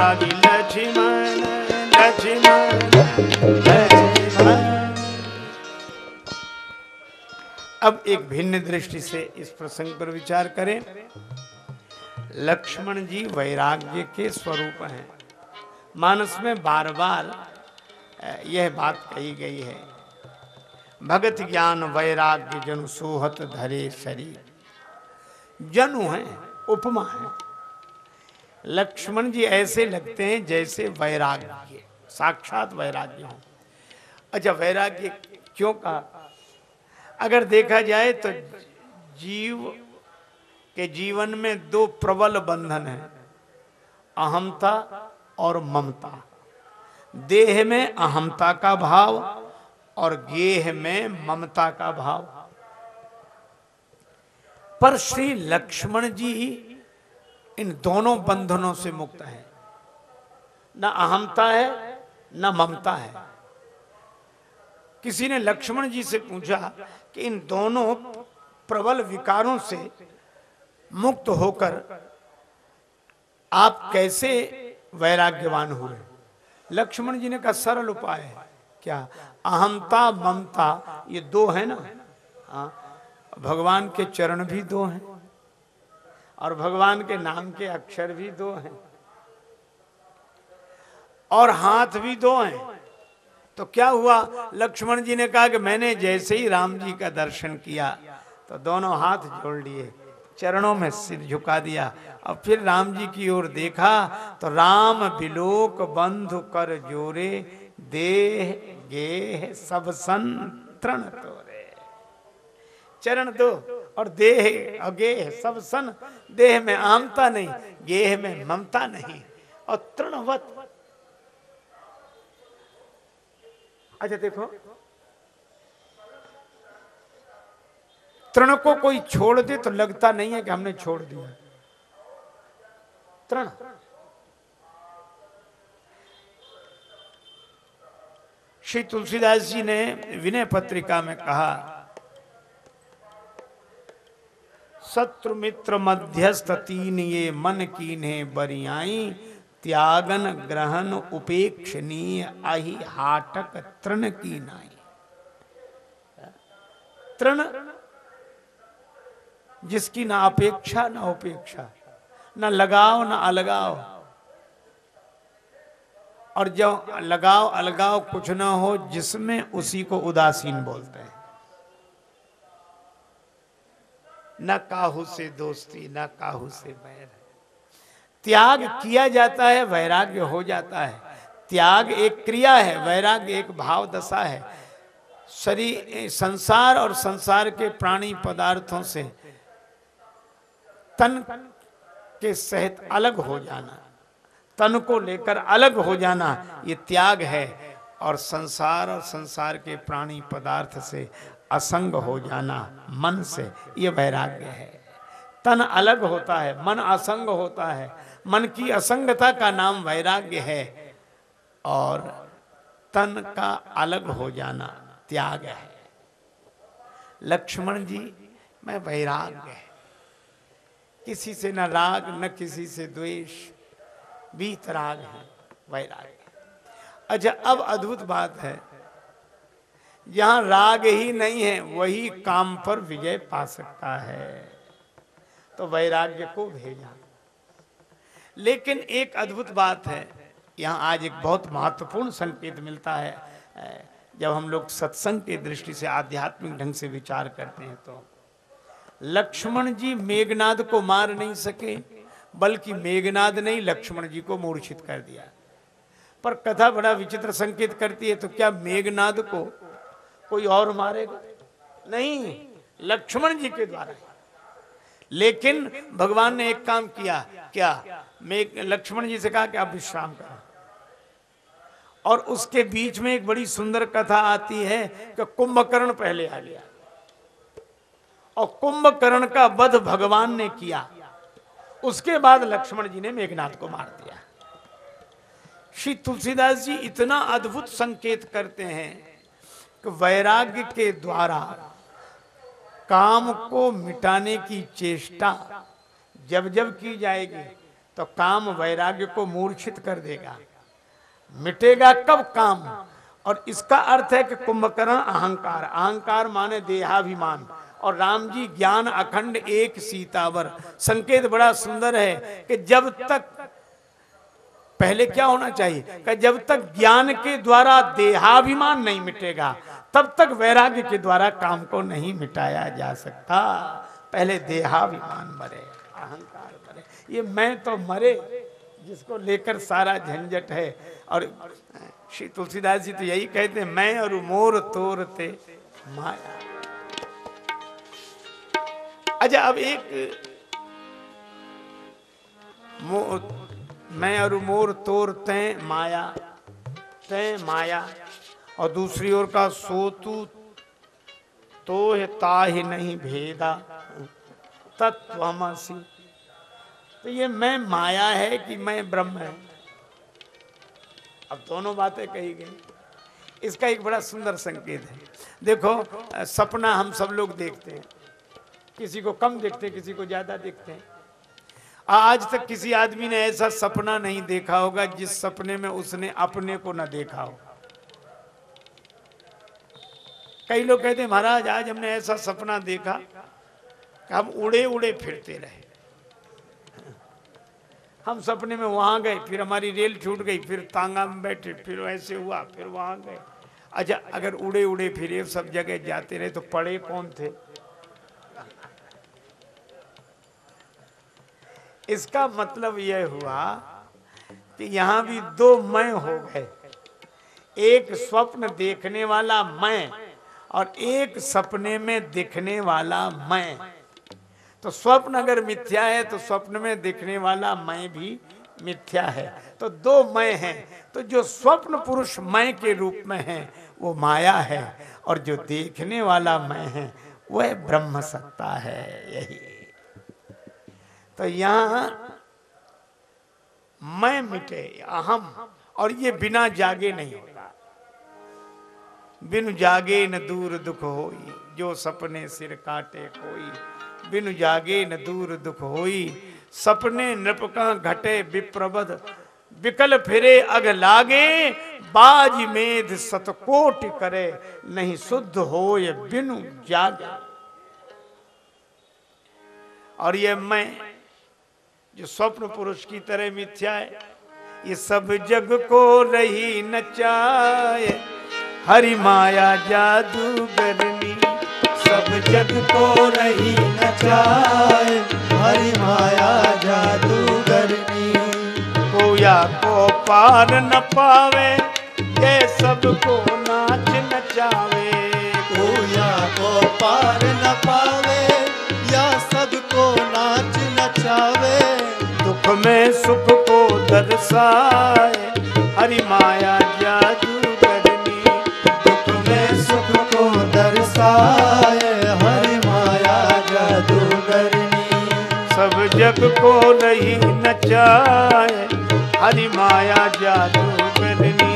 लक्ष्मण लक्ष्मण लक्ष्मण अब एक भिन्न दृष्टि से इस प्रसंग पर विचार करें। लक्ष्मण जी वैराग्य के स्वरूप हैं। मानस में बार बार यह बात कही गई है। भगत ज्ञान वैराग्य जनु सोहत धरे शरीर। जनु है, उपमा है। लक्ष्मण जी ऐसे लगते हैं जैसे वैराग्य, साक्षात वैराग्य हो। अच्छा वैराग्य क्यों कहा? अगर देखा जाए तो जीव के जीवन में दो प्रबल बंधन है अहमता और ममता। देह में अहमता का भाव और गेह में ममता का भाव। पर श्री लक्ष्मण जी इन दोनों बंधनों से मुक्त है। न अहमता है, न ममता है। किसी ने लक्ष्मण जी से पूछा कि इन दोनों प्रबल विकारों से मुक्त होकर आप कैसे वैराग्यवान हुए? लक्ष्मण जी ने कहा, सरल उपाय है। क्या? अहमता, ममता, ये दो है ना? हाँ भगवान के चरण भी दो हैं। और भगवान के नाम के अक्षर भी दो हैं। और हाथ भी दो हैं। तो क्या हुआ? लक्ष्मण जी ने कहा कि मैंने जैसे ही राम जी का दर्शन किया तो दोनों हाथ जोड़ लिए, चरणों में सिर झुका दिया। और फिर राम जी की ओर देखा तो राम बिलोक बंधु कर जोरे, देह गेह सब संतरण तोरे। चरण दो। और देह अगेह सब सन, देह में आमता नहीं, गेह में ममता नहीं। और तृणवत। अच्छा देखो। तृण को कोई छोड़ दे तो लगता नहीं है कि हमने छोड़ दिया। तृण। श्री तुलसीदास जी ने विनय पत्रिका में कहा शत्रु मित्र मध्यस्थ तीन ये मन कीन्हे बरियाई, त्यागन ग्रहण उपेक्षणीय आही हाटक तृण की नाई तृण जिसकी ना अपेक्षा, ना उपेक्षा, ना लगाव, ना अलगाव। और जब लगाव, अलगाव कुछ ना हो, जिसमें उसी को उदासीन बोलते हैं। न काहू से दोस्ती, न काहू से बैर त्याग किया जाता है, वैराग्य हो जाता है। त्याग एक क्रिया है, वैराग्य एक भाव दशा है। शरीर संसार और संसार के प्राणी पदार्थों से तन के सहित अलग हो जाना, तन को लेकर अलग हो जाना, ये त्याग है। और संसार और संसार के प्राणी पदार्थ से असंग हो जाना मन से, ये वैराग्य है। तन अलग होता है, मन असंग होता है। मन की असंगता का नाम वैराग्य है। और तन का अलग हो जाना त्याग है। लक्ष्मण जी, मैं वैराग्य है। किसी से न राग, न किसी से द्वेष, बीत है, वैराग्य। अच्छा अब अद्भुत बात है। यहाँ राग ही नहीं है, वही काम पर विजय पा सकता है। तो वैराग्य को भेजा। लेकिन एक अद्भुत बात है, यहाँ आज एक बहुत महत्वपूर्ण संकेत मिलता है। जब हम लोग सत्संग की दृष्टि से आध्यात्मिक ढंग से विचार करते हैं तो लक्ष्मण जी मेघनाद को मार नहीं सके, बल्कि मेघनाद ने लक्ष्मण जी को मूर्छित कर दिया। पर कथा बड़ा विचित्र संकेत करती है तो क्या मेघनाद को कोई और मारेगा? नहीं, लक्ष्मण जी के द्वारा। लेकिन भगवान ने एक काम किया, क्या? मैं लक्ष्मण जी से कहा कि आप विश्राम करो। और उसके बीच में एक बड़ी सुंदर कथा आती है कि कुंभकर्ण पहले आ गया। और कुंभकर्ण का वध भगवान ने किया। उसके बाद लक्ष्मण जी ने मेघनाथ को मार दिया। श्री तुलसीदास जी इतना अद्भुत संकेत करते हैं। कि वैराग्य के द्वारा काम को मिटाने की चेष्टा जब जब की जाएगी तो काम वैराग्य को मूर्छित कर देगा। मिटेगा कब काम? और इसका अर्थ है कि कुंभकर्ण अहंकार अहंकार माने देहाभिमान। और राम जी ज्ञान अखंड एक सीतावर। संकेत बड़ा सुंदर है कि जब तक पहले क्या होना चाहिए? कि जब तक ज्ञान के द्वारा देहाभिमान नहीं मिटेगा तब तक वैराग्य के द्वारा काम को नहीं मिटाया जा सकता। पहले देहाभिमान मरे, अहंकार मरे। ये मैं तो मरे, जिसको लेकर सारा झंझट है। और श्री तुलसीदास जी तो यही कहते मैं और मोर तोरते माया। अच्छा अब एक मैं और मोर तोर तय माया तय माया। और दूसरी ओर का सोतु तो है नहीं भेदा। तत्वमसी तो ये मैं माया है कि मैं ब्रह्म है? अब दोनों बातें कही गई। इसका एक बड़ा सुंदर संकेत है। देखो, सपना हम सब लोग देखते हैं। किसी को कम देखते हैं, किसी को ज़्यादा देखते हैं। आज तक किसी आदमी ने ऐसा सपना नहीं देखा होगा जिस सपने में उसने अपने को न देखा हो कई लोग कहते हैं, महाराज, आज हमने ऐसा सपना देखा कि हम उड़े उड़े फिरते रहे। हम सपने में वहाँ गए, फिर हमारी रेल छूट गई, फिर तांगा में बैठे, फिर ऐसे हुआ, फिर वहाँ गए। अच्छा अगर उड़े उड़े फिरे, सब जगह जाते रहे तो पड़े कौन थे? इसका मतलब यह हुआ कि यहाँ भी दो मैं हो गए। एक स्वप्न देखने वाला मैं और एक सपने में दिखने वाला मैं। तो स्वप्न अगर मिथ्या है तो स्वप्न में दिखने वाला मैं भी मिथ्या है। तो दो मैं हैं। तो जो स्वप्न पुरुष मैं के रूप में है, वो माया है। और जो देखने वाला मैं है, वह ब्रह्म सत्ता है, यही। तो यहाँ मैं मिटे, अहम। और ये बिना जागे नहीं। होता बिन जागे न दूर दुख होई, जो सपने सिर काटे कोई। बिन जागे न दूर दुख होई, सपने नृपका घटे विप्रबद विकल फिरे अग लागे, बाज मेध सतकोट करे। नहीं शुद्ध हो ये बिनु जागे। और ये मैं, जो स्वप्न पुरुष की तरह मिथ्या है, ये सब जग को रही नचाए। हरि माया जादूगरनी सब जग को रही नचाए हरि माया जादूगरनी कोया को पार न पावे, ये सबको नाच नचावे कोया को पार न पावे, या सबको नाच नचावे दुख में सुख को दर्शाए, हरि माया दर्शाए हरि माया जादूगरनी सब जग को नहीं नचाए हरि माया जादूगरनी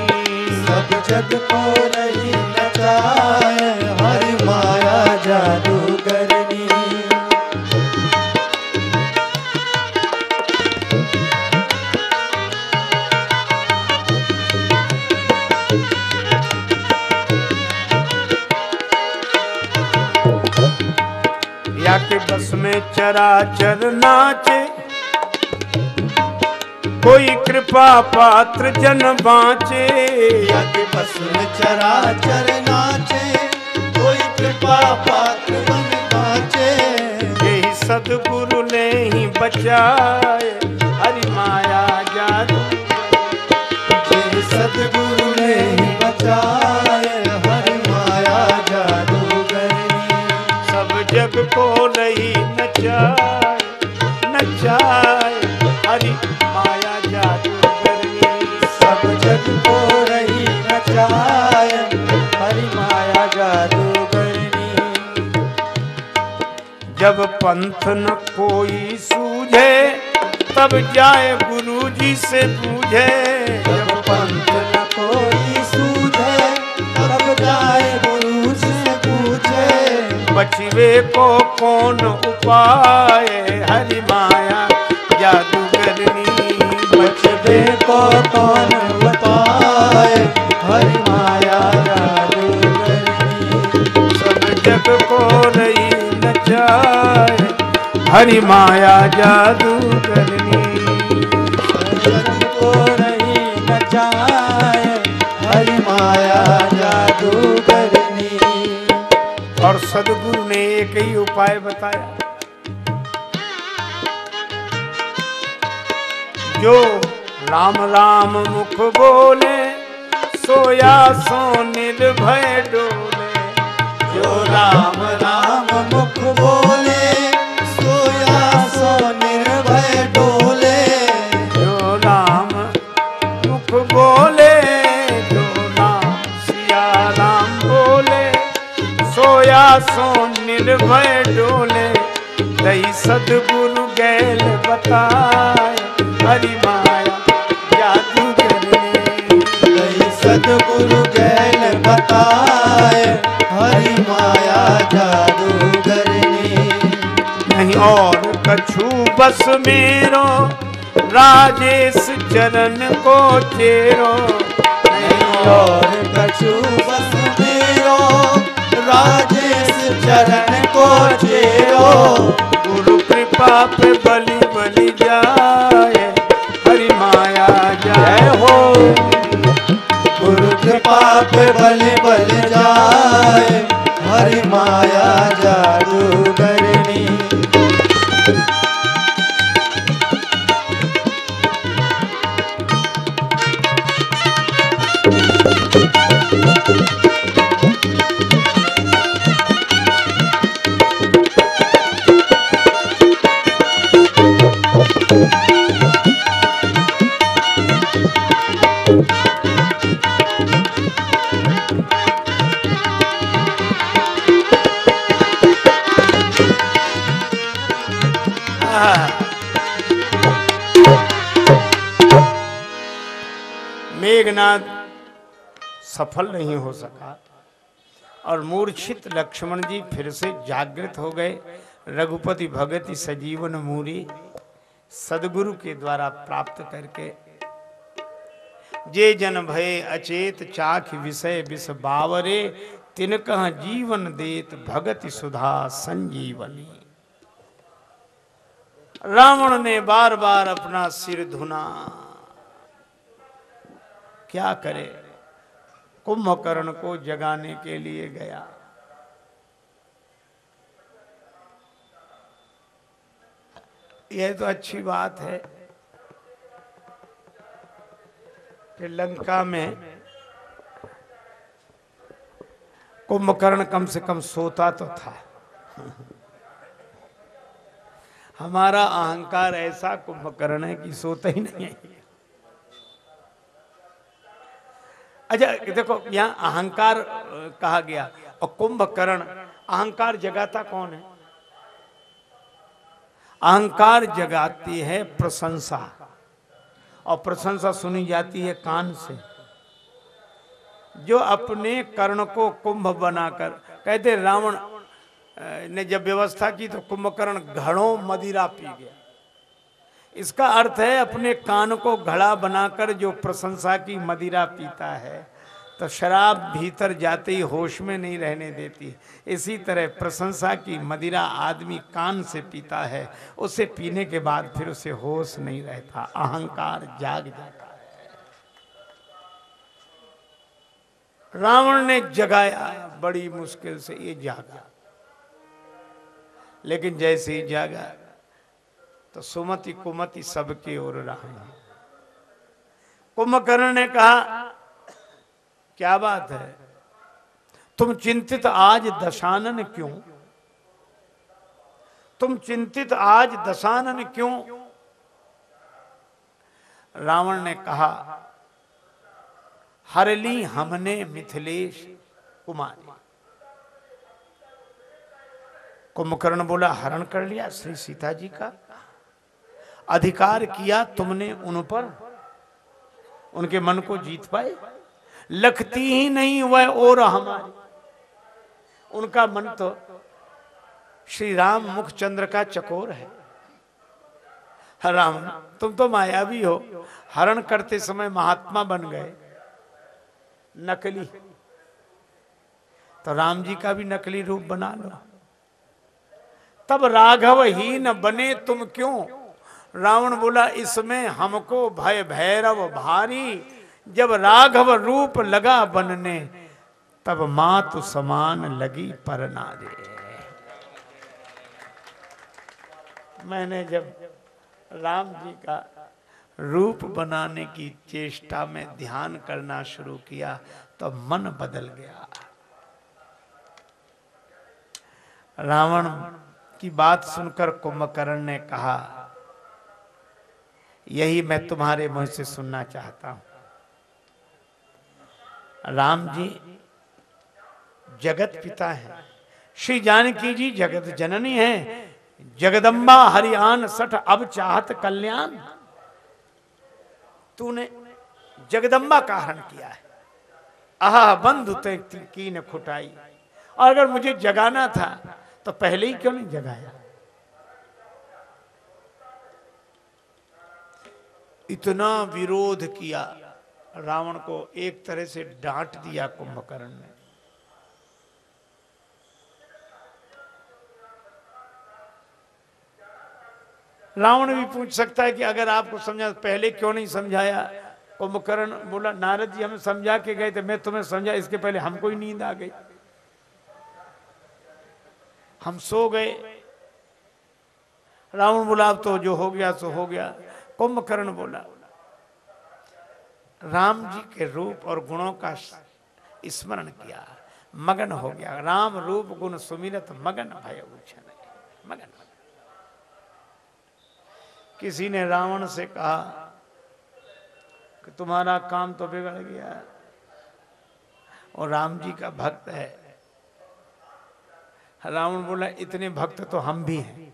सब जग को नहीं नचाए हरि माया जादूगरनी के बस में चराचर नाचे। कोई कृपा पात्र जन बाँचे। यज्ञ बस में चराचर नाचे कोई कृपा पात्र जन बाचे। यही सदगुरु ने ही बचाए हरि माया जादू। सदगुरु ने ही बचाए। जग को नहीं नचाए नचाए। हरि माया जादू सब जग को रही नचाए हरि माया जादूगरनी जब पंथ न कोई सूझे तब जाए गुरु जी से पूछे जब पंथ न कोई बचवे को कौन उपाय? हरि माया जादूगरनी बचबे को कौन उपाय? हरि माया जादूगरनी सब जग को रही नचाए हरि माया जादूगरनी जग को नहीं नचाए हरि माया जादूगरनी और सदगुरु ने एक ही उपाय बताया। जो राम राम मुख बोले, सोया सो निर्भय डोले। जो राम राम मुख बोले सोया सो निर्भय डोले दई सदगुरु गैल बताए हरि माया जादू करने। सदगुरु गैल बताए हरि माया जादूगरनी नहीं और कछु बस मेरो राजेश चरण को चेरो। नहीं और कछु बस मेरो राजेश चरण को चेरो गुरु कृपा पे बलि बलि जाए हरि माया जय हो। गुरु कृपा पे बलि बलि जाए हरि माया जादू करनी। मेघनाथ सफल नहीं हो सका। और मूर्छित लक्ष्मण जी फिर से जागृत हो गए। रघुपति भगति सजीवन मूरी सदगुरु के द्वारा प्राप्त करके। जे जन भय अचेत चाख विषय विष बावरे, तिन कह जीवन देत भगति सुधा संजीवनी। रावण ने बार बार अपना सिर धुना। क्या करे? कुंभकर्ण को जगाने के लिए गया। यह तो अच्छी बात है कि लंका में कुंभकर्ण कम से कम सोता तो था। हमारा अहंकार ऐसा कुंभकर्ण है कि सोता ही नहीं है। अच्छा देखो, यहाँ अहंकार कहा गया। और कुंभकर्ण, अहंकार जगाता कौन है? अहंकार जगाती है प्रशंसा। और प्रशंसा सुनी जाती है कान से। जो अपने कर्ण को कुंभ बनाकर, कहते रावण ने जब व्यवस्था की तो कुंभकर्ण घड़ों मदिरा पी गया। इसका अर्थ है अपने कान को घड़ा बनाकर जो प्रशंसा की मदिरा पीता है तो शराब भीतर जाते ही होश में नहीं रहने देती। इसी तरह प्रशंसा की मदिरा आदमी कान से पीता है, उसे पीने के बाद फिर उसे होश नहीं रहता, अहंकार जाग जाता है। रावण ने जगाया, बड़ी मुश्किल से ये जागा। लेकिन जैसे ही जागा तो सुमति कुमति सबके ओर रहे कुंभकर्ण ने कहा, क्या बात है? तुम चिंतित आज दशानन क्यों? तुम चिंतित आज दशानन क्यों? रावण ने कहा, हर ली हमने मिथिलेश कुमारी। कुंभकर्ण बोला, हरण कर लिया श्री सीता जी का? अधिकार किया तुमने उन पर? उनके मन को जीत पाए? लखती ही नहीं वह और हमारी। उनका मन तो श्री राम मुखचंद्र का चकोर है। राम, तुम तो मायावी हो। हरण करते समय महात्मा बन गए। नकली। तो राम जी का भी नकली रूप बना लो। तब राघव ही न बने तुम क्यों? रावण बोला, इसमें हमको भय भैरव भारी, जब राघव रूप लगा बनने, तब मात समान लगी पर नारे। मैंने जब राम जी का रूप बनाने की चेष्टा में ध्यान करना शुरू किया तो मन बदल गया। रावण की बात सुनकर कुंभकर्ण ने कहा यही मैं तुम्हारे मुँह से सुनना चाहता हूँ। राम जी, जगत पिता है। श्री जानकी जी, जगत जननी है। जगदम्बा हरियाण सठ, अब चाहत कल्याण। तूने जगदम्बा का हरण किया है। आह, बंधु की न खुटाई। और अगर मुझे जगाना था तो पहले ही क्यों नहीं जगाया? इतना विरोध किया, रावण को एक तरह से डांट दिया कुंभकर्ण ने। रावण भी पूछ सकता है कि अगर आपको समझा, पहले क्यों नहीं समझाया? कुंभकर्ण बोला, नारद जी हमें समझा के गए थे, मैं तुम्हें समझा, इसके पहले हमको ही नींद आ गई। हम सो गए। रावण बोला, अब तो जो हो गया, सो हो गया। कुंभकर्ण बोला। राम जी के रूप और गुणों का स्मरण किया। मगन हो गया। राम रूप गुण सुमिरत मगन भय मगन। किसी ने रावण से कहा कि तुम्हारा काम तो बिगड़ गया। और राम जी का भक्त है। रावण बोला, इतने भक्त तो हम भी हैं।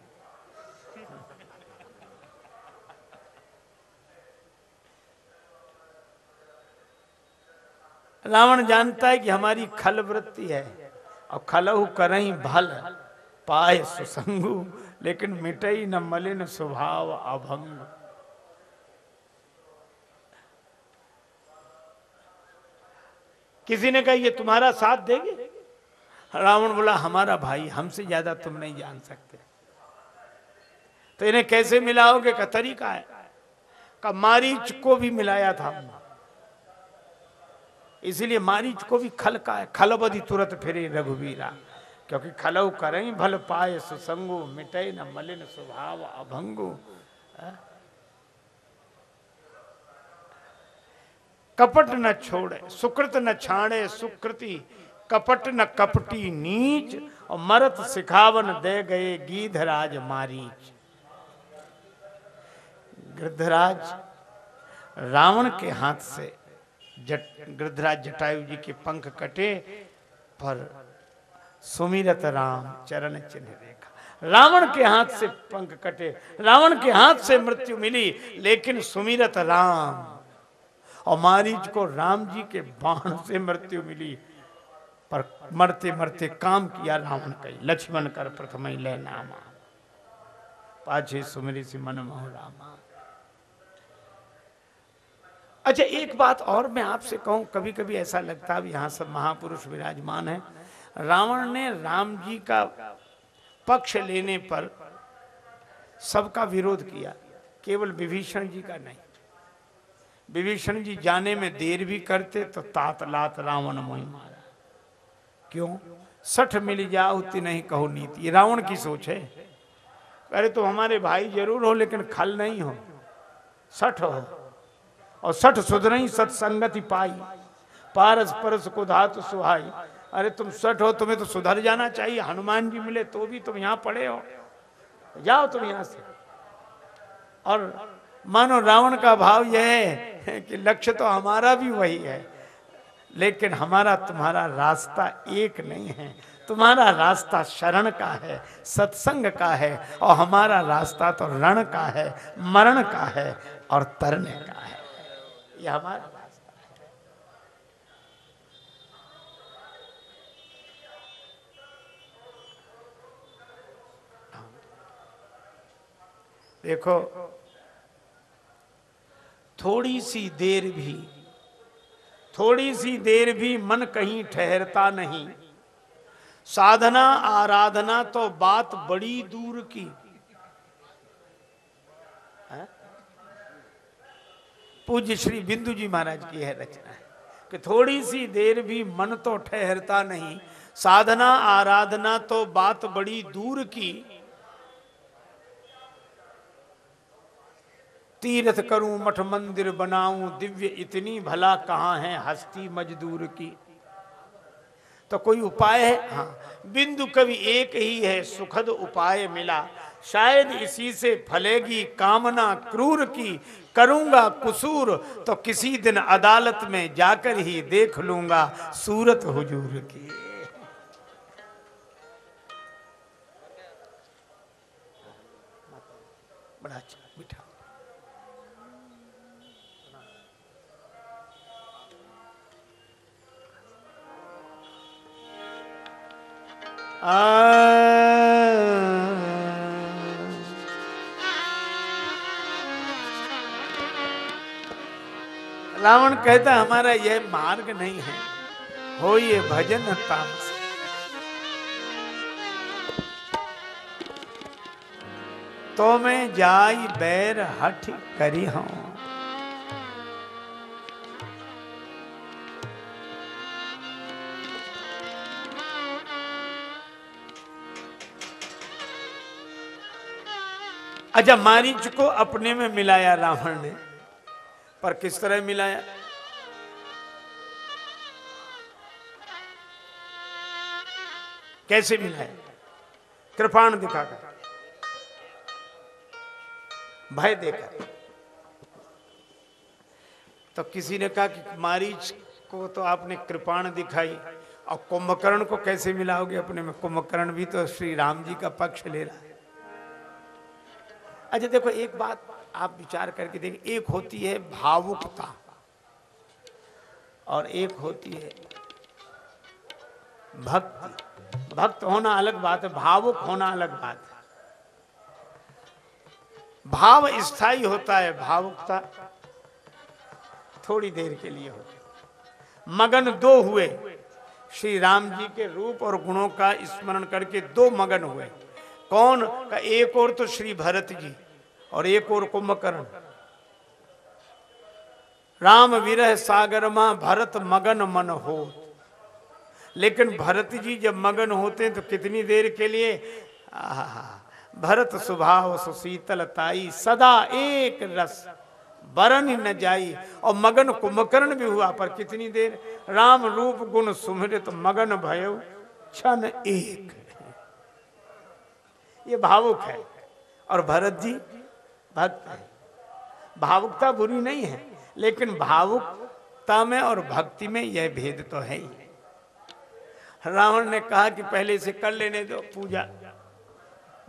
रावण जानता है कि हमारी खल वृत्ति है और खलहु करही भल पाए सुसंगु, लेकिन मिटई न मलिन स्वभाव अभंग। किसी ने कहा, ये तुम्हारा साथ देगे? रावण बोला, हमारा भाई, हमसे ज़्यादा तुम नहीं जान सकते। तो इन्हें कैसे मिलाओगे? का तरीका है। का मारीच को भी मिलाया था इसीलिए मारीच को भी खल का है। खलबदी तुरंत फिरे रघुवीरा, क्योंकि खलव करें भल पाए सुसंगु, मिटे न मलिन स्वभाव अभंगु। कपट न छोड़े, सुकृत न छाड़े सुकृति, कपट न कपटी नीच, और मरत सिखावन दे गए गीधराज मारीच। गृद्धराज रावण के हाथ से जट गृद्धराज जटायु जी के पंख कटे, पर सुमिरत राम चरण चिन्ह रेखा। रावण के हाथ से पंख कटे, रावण के हाथ से मृत्यु मिली, लेकिन सुमिरत राम और मारीच को राम जी के बाण से मृत्यु मिली, पर मरते मरते काम किया रावण कई लक्ष्मण कर प्रथम ले नामा। पाछे सुमिरी से मन मोह रामा। अच्छा एक बात और मैं आपसे कहूँ कभी कभी ऐसा लगता है, यहाँ सब महापुरुष विराजमान है। रावण ने राम जी का पक्ष लेने पर सबका विरोध किया, केवल विभीषण जी का नहीं। विभीषण जी जाने में देर भी करते तो तात लात रावण मोही मारा। क्यों? सठ मिल जा उतनी नहीं कहो नीति। रावण की सोच है। अरे तो हमारे भाई ज़रूर हो, लेकिन खल नहीं हो। सठ हो। और सठ सुधरई सत्संगति पाई। पारस परस को धातु सुहाई। अरे तुम सठ हो, तुम्हें तो सुधर जाना चाहिए। हनुमान जी मिले तो भी तुम यहाँ पड़े हो। जाओ तुम यहाँ से। और मानो रावण का भाव यह है कि लक्ष्य तो हमारा भी वही है। लेकिन हमारा तुम्हारा रास्ता एक नहीं है। तुम्हारा रास्ता शरण का है, सत्संग का है, और हमारा रास्ता तो रण का है, मरण का है, और तरने का है। यह हमारा रास्ता है देखो थोड़ी सी देर भी थोड़ी सी देर भी मन कहीं ठहरता नहीं। साधना, आराधना तो बात बड़ी दूर की। पूज्य श्री बिंदु जी महाराज की है रचना कि थोड़ी सी देर भी मन तो ठहरता नहीं, साधना आराधना तो बात बड़ी दूर की। तीर्थ करूँ, मठ मंदिर बनाऊँ, दिव्य इतनी भला कहाँ है हस्ती मजदूर की। तो कोई उपाय है? हाँ बिंदु कवि एक ही है, सुखद उपाय मिला। शायद इसी से फलेगी कामना क्रूर की करूँगा कुसूर तो किसी दिन अदालत में जाकर ही देख लूँगा सूरत हुजूर की। बड़ा अच्छा बिठा। आ रावण कहता, हमारा यह मार्ग नहीं है। हो ये भजन तामस। तो मैं जाई बैर हठ करी हूँ। अच्छा मारीच को अपने में मिलाया रावण ने। पर किस तरह मिलाया कैसे मिलाया कृपाण दिखाकर। भय देखा तो किसी ने कहा कि मारीच को तो आपने कृपाण दिखाई, और कुंभकर्ण को कैसे मिलाओगे अपने में? कुंभकर्ण भी तो श्री राम जी का पक्ष ले रहा है। अच्छा देखो, एक बात आप विचार करके देखिए, एक होती है भावुकता और एक होती है भक्ति। भक्त होना अलग बात है, भावुक होना अलग बात है। भाव स्थायी होता है, भावुकता थोड़ी देर के लिए होती है। मगन दो हुए, श्री राम जी के रूप और गुणों का स्मरण करके दो मगन हुए। कौन? का एक और तो श्री भरत जी। और एक और कुंभकर्ण। राम विरह सागर माँ भरत मगन मन हो लेकिन भरत जी जब मगन होते हैं तो कितनी देर के लिए? भरत स्वभाव सुशीतल ताई, सदा एक रस बरन न जाई। और मगन कुंभकर्ण भी हुआ पर कितनी देर? राम रूप गुण सुमृत मगन भय, क्षण एक। ये भावुक है। और भरत जी? भक्त है। भावुकता बुरी नहीं है, लेकिन भावुकता में और भक्ति में यह भेद तो है ही। रावण ने कहा कि पहले से कर लेने दो, पूजा।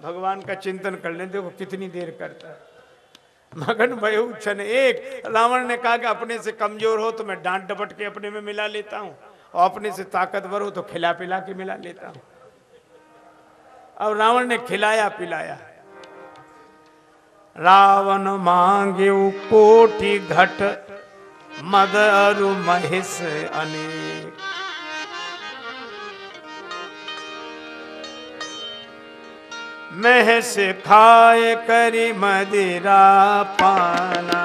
भगवान का चिंतन कर लेने देखो कितनी देर करता है। मगन भयो क्षण एक, रावण ने कहा कि अपने से कमज़ोर हो तो मैं डांट डपट के अपने में मिला लेता हूँ, और अपने से ताकतवर हो तो खिला पिला के मिला लेता हूँ। अब रावण ने खिलाया पिलाया। रावण मांगे कोटि घट, मद अरु महेश अनेक। महस खाए करी मदिरा पाना।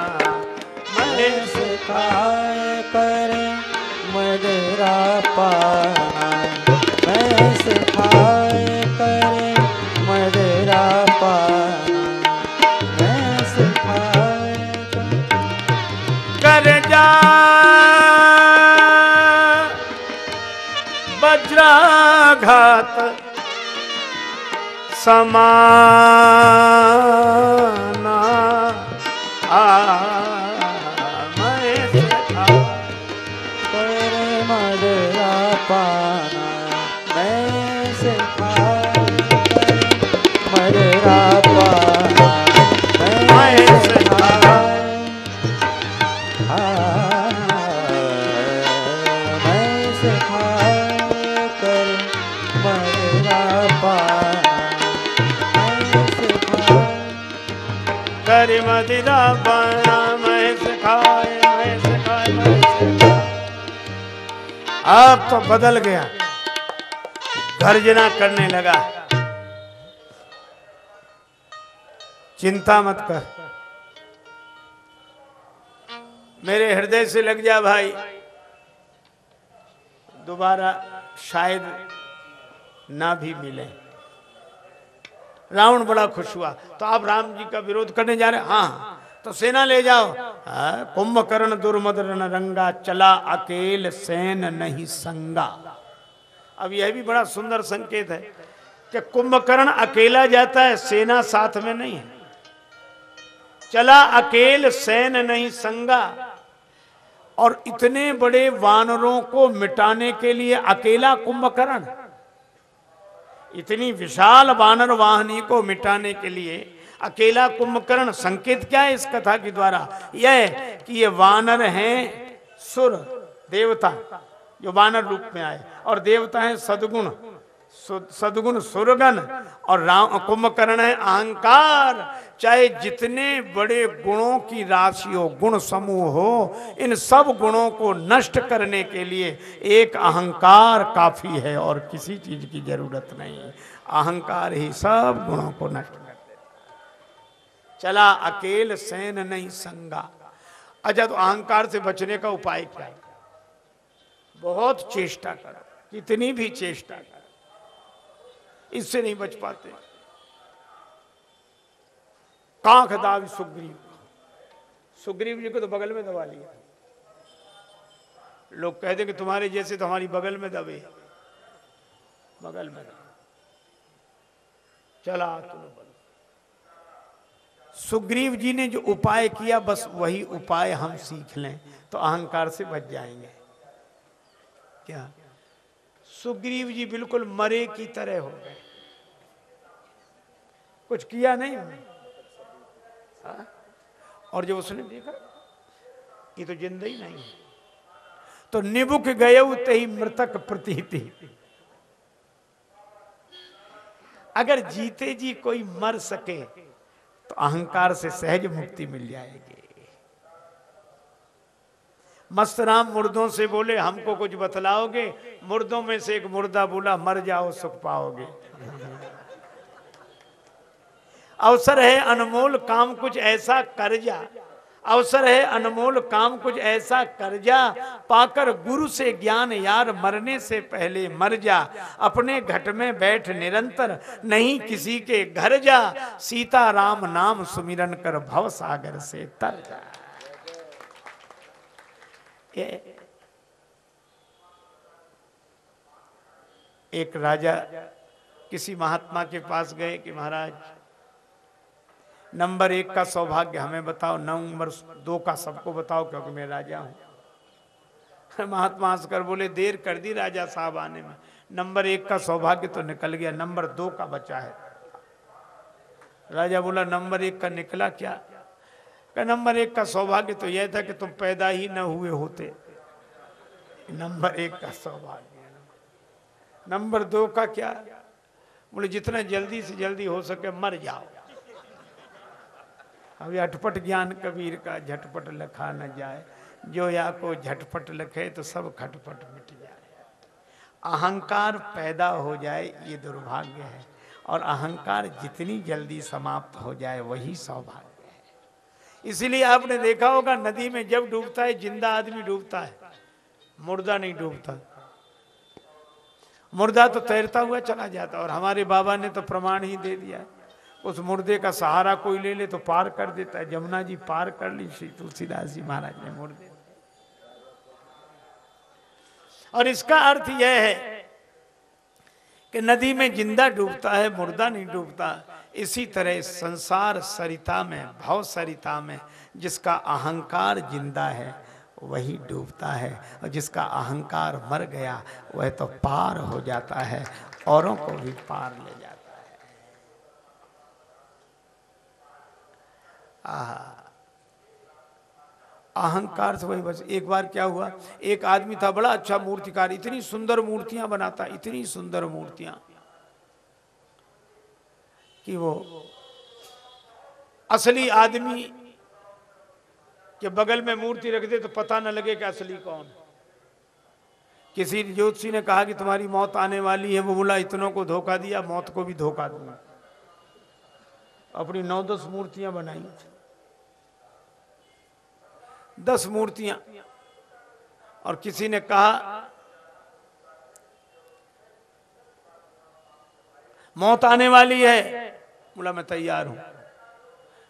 महस खाए करे मदरा पाना। महस खाए करे मदरा पाना। वज्राघात समाना अब तो बदल गया। गर्जना करने लगा। चिंता मत कर। मेरे हृदय से लग जा भाई। दोबारा शायद ना भी मिले। रावण बड़ा खुश हुआ। तो आप राम जी का विरोध करने जा रहे हैं? तो सेना ले जाओ। कुंभकर्ण दुर्मदन रंगा, चला अकेल सेन नहीं संगा। अब यह भी बड़ा सुंदर संकेत है कि कुंभकर्ण अकेला जाता है, सेना साथ में नहीं है। चला अकेल सेन नहीं संगा। और इतने बड़े वानरों को मिटाने के लिए अकेला कुंभकर्ण इतनी विशाल वानर वाहनी को मिटाने के लिए अकेला कुंभकर्ण संकेत क्या है इस कथा के द्वारा? यह कि ये वानर हैं सुर, देवता, जो वानर रूप में आए। और देवता हैं सदगुण सदगुण सुरगण। और राम, कुंभकर्ण है अहंकार। चाहे जितने बड़े गुणों की राशि हो, गुण समूह हो, इन सब गुणों को नष्ट करने के लिए एक अहंकार काफ़ी है और किसी चीज़ की ज़रूरत नहीं। अहंकार ही सब गुणों को नष्ट कर देता चला अकेल सैन नहीं संगा। अच्छा तो अहंकार से बचने का उपाय क्या है? बहुत चेष्टा करो, कितनी भी चेष्टा करो, इससे नहीं बच पाते। कांख दाव सुग्रीव। सुग्रीव जी को तो बगल में दबा लिया। लोग कहते कि तुम्हारे जैसे तो हमारी बगल में दबे। बगल में दबे। चला तुम सुग्रीव जी ने जो उपाय किया बस वही उपाय हम सीख लें तो अहंकार से बच जाएँगे। क्या? सुग्रीव जी बिल्कुल मरे की तरह हो गए। कुछ किया नहीं। और जब उसने देखा ये तो ज़िंदा ही नहीं तो निबुक ते ही मृतक प्रतीति। अगर जीते जी कोई मर सके तो अहंकार से सहज मुक्ति मिल जाएगी। मस्तराम मुर्दों से बोले, हमको कुछ बतलाओगे? मुर्दों में से एक मुर्दा बोला, मर जाओ, सुख पाओगे। अवसर है अनमोल काम कुछ ऐसा कर जा। अवसर है अनमोल काम कुछ ऐसा कर जा। पाकर गुरु से ज्ञान यार मरने से पहले मर जा। अपने घट में बैठ निरंतर, नहीं किसी के घर जा। सीता राम नाम सुमिरन कर भव सागर से तर जा। ये एक राजा किसी महात्मा के पास गए कि महाराज नंबर एक का सौभाग्य हमें बताओ, नंबर दो का सबको बताओ, क्योंकि मैं राजा हूँ। महात्मा हंसकर बोले, देर कर दी राजा साहब आने में। नंबर एक का सौभाग्य तो निकल गया, नंबर दो का बचा है। राजा बोला, नंबर एक का निकला क्या? का नंबर एक का सौभाग्य तो यह था कि तुम पैदा ही न हुए होते। नंबर एक का सौभाग्य। नंबर दो का क्या? बोले, जितना जल्दी से जल्दी हो सके मर जाओ। अभी अटपट ज्ञान कबीर का झटपट लखा न जाए। जो या को झटपट लखे तो सब खटपट मिट जाए। अहंकार पैदा हो जाए, ये दुर्भाग्य है। और अहंकार जितनी जल्दी समाप्त हो जाए, वही सौभाग्य है। इसीलिए आपने देखा होगा, नदी में जब डूबता है, ज़िंदा आदमी डूबता है। मुर्दा नहीं डूबता। मुर्दा तो तैरता हुआ चला जाता और हमारे बाबा ने तो प्रमाण ही दे दिया। उस मुर्दे का सहारा कोई ले ले तो पार कर देता है। जमुना जी पार कर ली, श्री तुलसीदास जी महाराज ने मुर्दे। और इसका अर्थ यह है कि नदी में ज़िंदा डूबता है, मुर्दा नहीं डूबता। इसी तरह संसार सरिता में, भव सरिता में जिसका अहंकार ज़िंदा है, वही डूबता है। और जिसका अहंकार मर गया, वह तो पार हो जाता है, औरों को भी पार ले जाता है आहा अहंकार से वही बस एक बार क्या हुआ? एक आदमी था, बड़ा अच्छा मूर्तिकार, इतनी सुंदर मूर्तियाँ बनाता, इतनी सुंदर मूर्तियाँ कि वो असली आदमी के बगल में मूर्ति रख दे तो पता न लगे कि असली कौन। किसी ज्योतिषी ने कहा कि तुम्हारी मौत आने वाली है, वो बोला, इतनों को धोखा दिया, मौत को भी धोखा दूँगा। अपनी नौ दस मूर्तियाँ बनाई। दस मूर्तियाँ। और किसी ने कहा, मौत आने वाली है। बोला, मैं तैयार हूँ।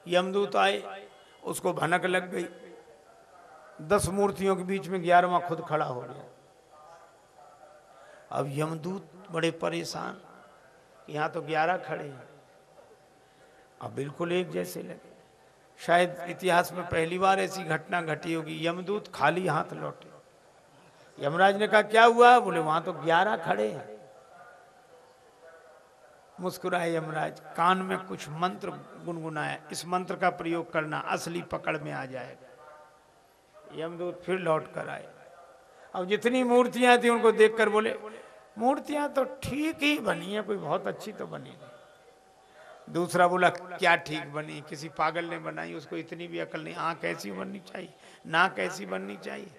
यमदूत आए, उसको भनक लग गई। दस मूर्तियों के बीच में ग्यारहवा खुद खड़ा हो गया। अब यमदूत बड़े परेशान, यहाँ तो ग्यारह खड़े हैं। अब बिल्कुल एक जैसे लगे। शायद इतिहास में पहली बार ऐसी घटना घटी होगी। यमदूत खाली हाथ लौटे। यमराज ने कहा, क्या हुआ? बोले, वहाँ तो ग्यारह खड़े हैं। मुस्कुराए यमराज, कान में कुछ मंत्र गुनगुनाया इस मंत्र का प्रयोग करना असली पकड़ में आ जाएगा। यमदूत फिर लौट कर आए। अब जितनी मूर्तियाँ थी, उनको देखकर बोले, मूर्तियाँ तो ठीक ही बनी है, कोई बहुत अच्छी तो बनी नहीं। दूसरा बोला, क्या ठीक बनी? किसी पागल ने बनाई, उसको इतनी भी अकल नहीं, आँख ऐसी बननी चाहिए, नाक कैसी बननी चाहिए।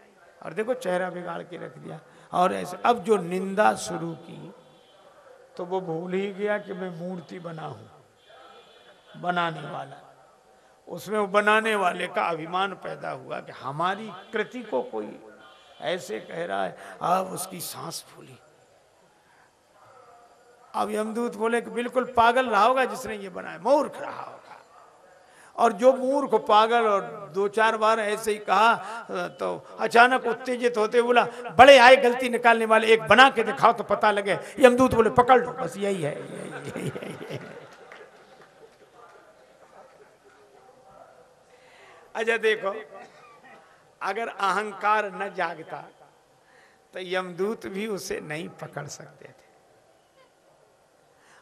और देखो, चेहरा बिगाड़ के रख दिया। और ऐसे, अब जो निंदा शुरू की तो वो भूल ही गया कि मैं मूर्ति बना हूँ, बनाने वाला। उसमें वो बनाने वाले का अभिमान पैदा हुआ कि हमारी कृति को कोई ऐसे कह रहा है अब उसकी सांस फूली। अब यमदूत बोले कि बिल्कुल पागल रहा होगा जिसने ये बनाया मूर्ख रहा होगा। और जो मूर्ख पागल और दो चार बार ऐसे ही कहा तो अचानक उत्तेजित होते बोला बड़े आए गलती निकालने वाले एक बना के दिखाओ तो पता लगे। यमदूत बोले पकड़ लो बस यही है यही, यही, यही। अच्छा देखो अगर अहंकार न जागता तो यमदूत भी उसे नहीं पकड़ सकते।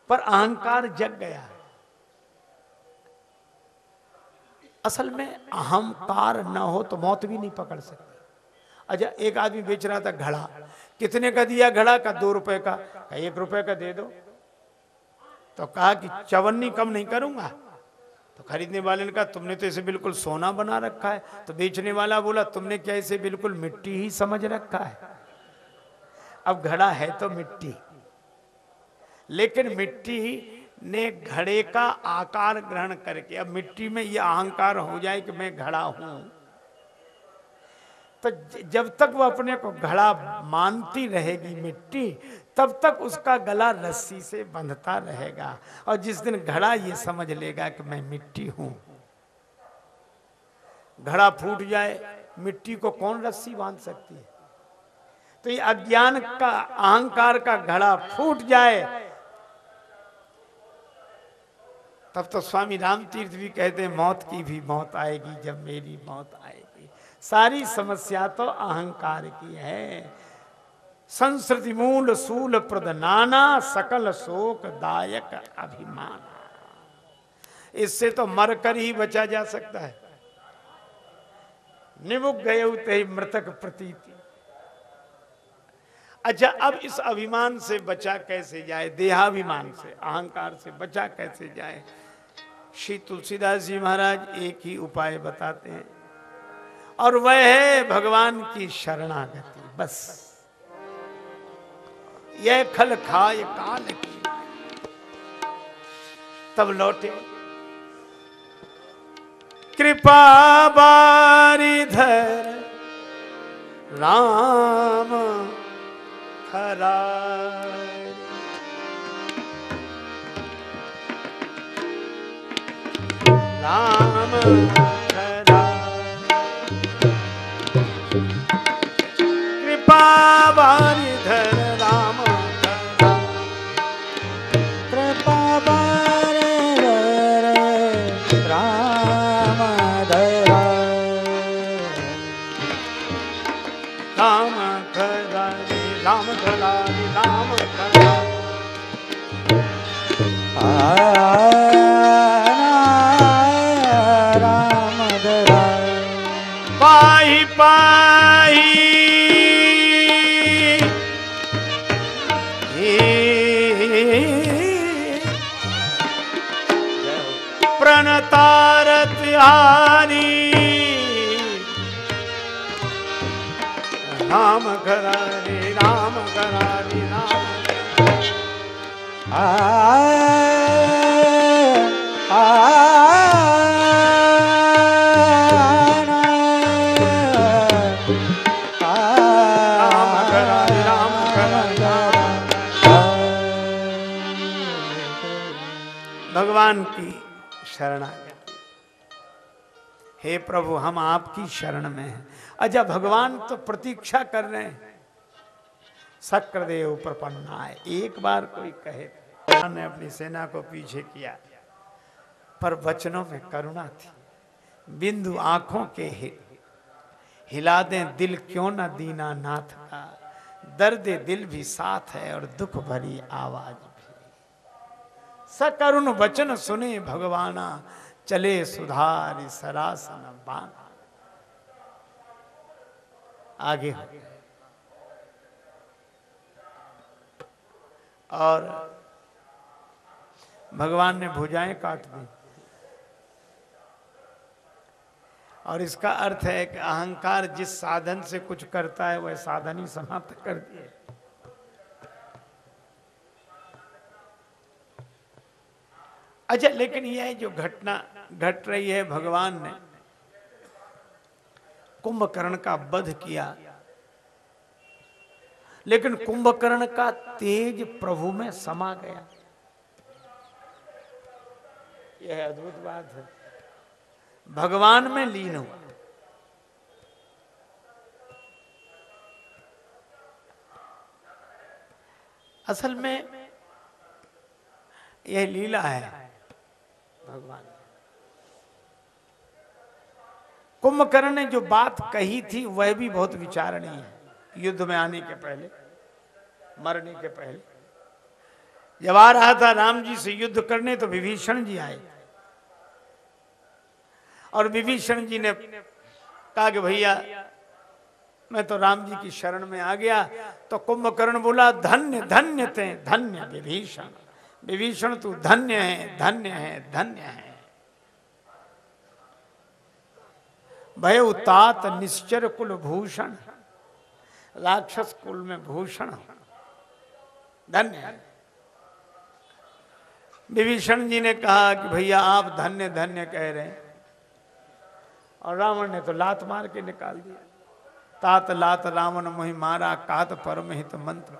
पर अहंकार जग गया है। असल में अहंकार न हो तो मौत भी नहीं पकड़ सकती। अच्छा एक आदमी बेच रहा था घड़ा। कितने का दिया घड़ा का? दो रुपए का। एक रुपए का दे दो। तो कहा कि चवन्नी कम नहीं करूँगा। तो खरीदने वाले ने कहा, तुमने तो इसे बिल्कुल सोना बना रखा है। तो बेचने वाला बोला, तुमने क्या इसे बिल्कुल मिट्टी ही समझ रखा है? अब घड़ा है तो मिट्टी। लेकिन मिट्टी ने घड़े का आकार ग्रहण करके, अब मिट्टी में यह अहंकार हो जाए कि मैं घड़ा हूँ। तो जब तक वो अपने को घड़ा मानती रहेगी मिट्टी, तब तक उसका गला रस्सी से बंधता रहेगा और जिस दिन घड़ा ये समझ लेगा कि मैं मिट्टी हूँ। घड़ा फूट जाए, मिट्टी को कौन रस्सी बाँध सकती है? तो ये अज्ञान का, अहंकार का घड़ा फूट जाए तब तो स्वामी राम तीर्थ भी कहते हैं, मौत की भी मौत आएगी जब मेरी मौत आएगी। सारी समस्या तो अहंकार की है। संस्कृति मूल सूल प्रद नाना, सकल शोक दायक अभिमान। इससे तो मरकर ही बचा जा सकता है। निमुख गए उते मृतक प्रतीति। अच्छा अब इस अभिमान से बचा कैसे जाए? देहाभिमान से, अहंकार से बचा कैसे जाए? श्री तुलसीदास जी महाराज एक ही उपाय बताते हैं। और वह है भगवान की शरणागति, बस। यह खल खाए काल की। तब लौटे। कृपा बारिधर राम खरा। राम खरा कृपा राम राम करा राम आ आ भगवान की शरणागति हे प्रभु हम आपकी शरण में हैं अच्छा भगवान तो प्रतीक्षा कर रहे हैं। शक्रदेव प्रपन्नाय एक बार कोई कहे भगवान ने अपनी सेना को पीछे किया, पर वचनों में करुणा थी। बिंदु आँखों के हिला दें दिल क्यों न दीना नाथ का? दर्द दिल भी साथ है और दुख भरी आवाज़ भी। सकरुण वचन सुने भगवाना, चले सुधार सरासन बाना। आगे। हो और भगवान ने भुजाएँ काट दी। और इसका अर्थ है कि अहंकार जिस साधन से कुछ करता है, वह साधन ही समाप्त कर दिए अच्छा लेकिन यह जो घटना घट रही है भगवान ने कुंभकर्ण का वध किया। लेकिन कुंभकर्ण का तेज प्रभु में समा गया। यह अद्भुत बात है। भगवान में लीन हुआ असल में यह लीला है भगवान कुंभकर्ण ने जो बात कही थी, वह भी बहुत विचारणीय है। युद्ध में आने के पहले, मरने के पहले। जब आ रहा था राम जी से युद्ध करने तो विभीषण जी आए। और विभीषण जी ने कहा कि भैया, मैं तो राम जी की शरण में आ गया तो कुंभकर्ण बोला, धन्य धन्य थे धन्य विभीषण। विभीषण तू धन्य है धन्य है धन्य है। भय उतात निश्चर कुल भूषण। राक्षस कुल में भूषण धन्य विभीषण जी ने कहा कि भैया आप धन्य धन्य कह रहे हैं। और रावण ने तो लात मार के निकाल दिया। तात लात रावण मोहि मारा, कात परम हित मंत्र।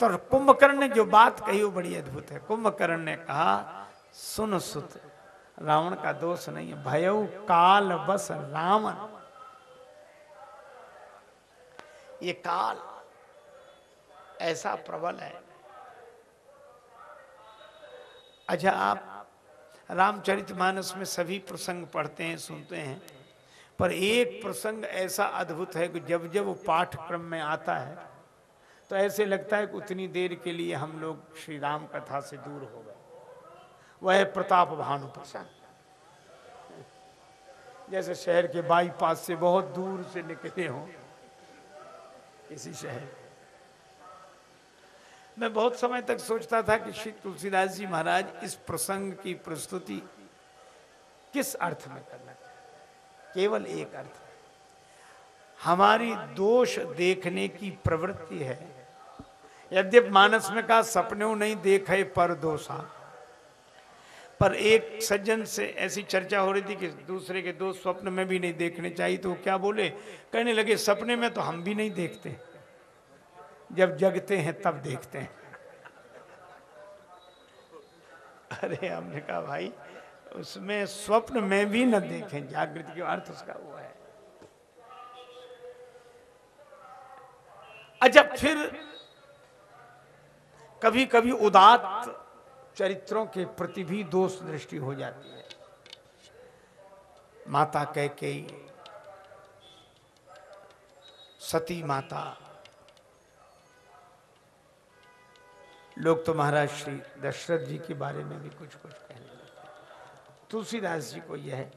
तो कुंभकर्ण ने जो बात कही वो बड़ी अद्भुत है। कुंभकर्ण ने कहा, सुन सुत रावण का दोष नहीं है। भय काल बस रावण। ये काल ऐसा प्रबल है। अच्छा आप रामचरितमानस में सभी प्रसंग पढ़ते हैं, सुनते हैं, पर एक प्रसंग ऐसा अद्भुत है कि जब जब वो पाठक्रम में आता है तो ऐसे लगता है कि उतनी देर के लिए हम लोग श्री राम कथा से दूर हो गए। वह प्रताप भानु प्रसंग जैसे शहर के बाईपास से बहुत दूर से निकले हों, इसी शहर। मैं बहुत समय तक सोचता था कि श्री तुलसीदास जी महाराज, इस प्रसंग की प्रस्तुति किस अर्थ में करना केवल एक अर्थ। हमारी दोष देखने की प्रवृत्ति है। यद्यप मानस में कहा, सपने नहीं देखे पर दोषा पर एक सज्जन से ऐसी चर्चा हो रही थी कि दूसरे के दोस्त स्वप्न में भी नहीं देखने चाहिए तो क्या बोले? कहने लगे, सपने में तो हम भी नहीं देखते। जब जगते हैं, तब देखते हैं। अरे, हमने कहा, भाई, उसमें स्वप्न में भी न देखें। जागृति के अर्थ उसका वो है। अच्छा फिर कभी कभी उदात चरित्रों के प्रति भी दोष दृष्टि हो जाती है। माता कह के, सती माता, लोग तो महाराज श्री दशरथ जी के बारे में भी कुछ कुछ कहने लगे तुलसीदास जी को यह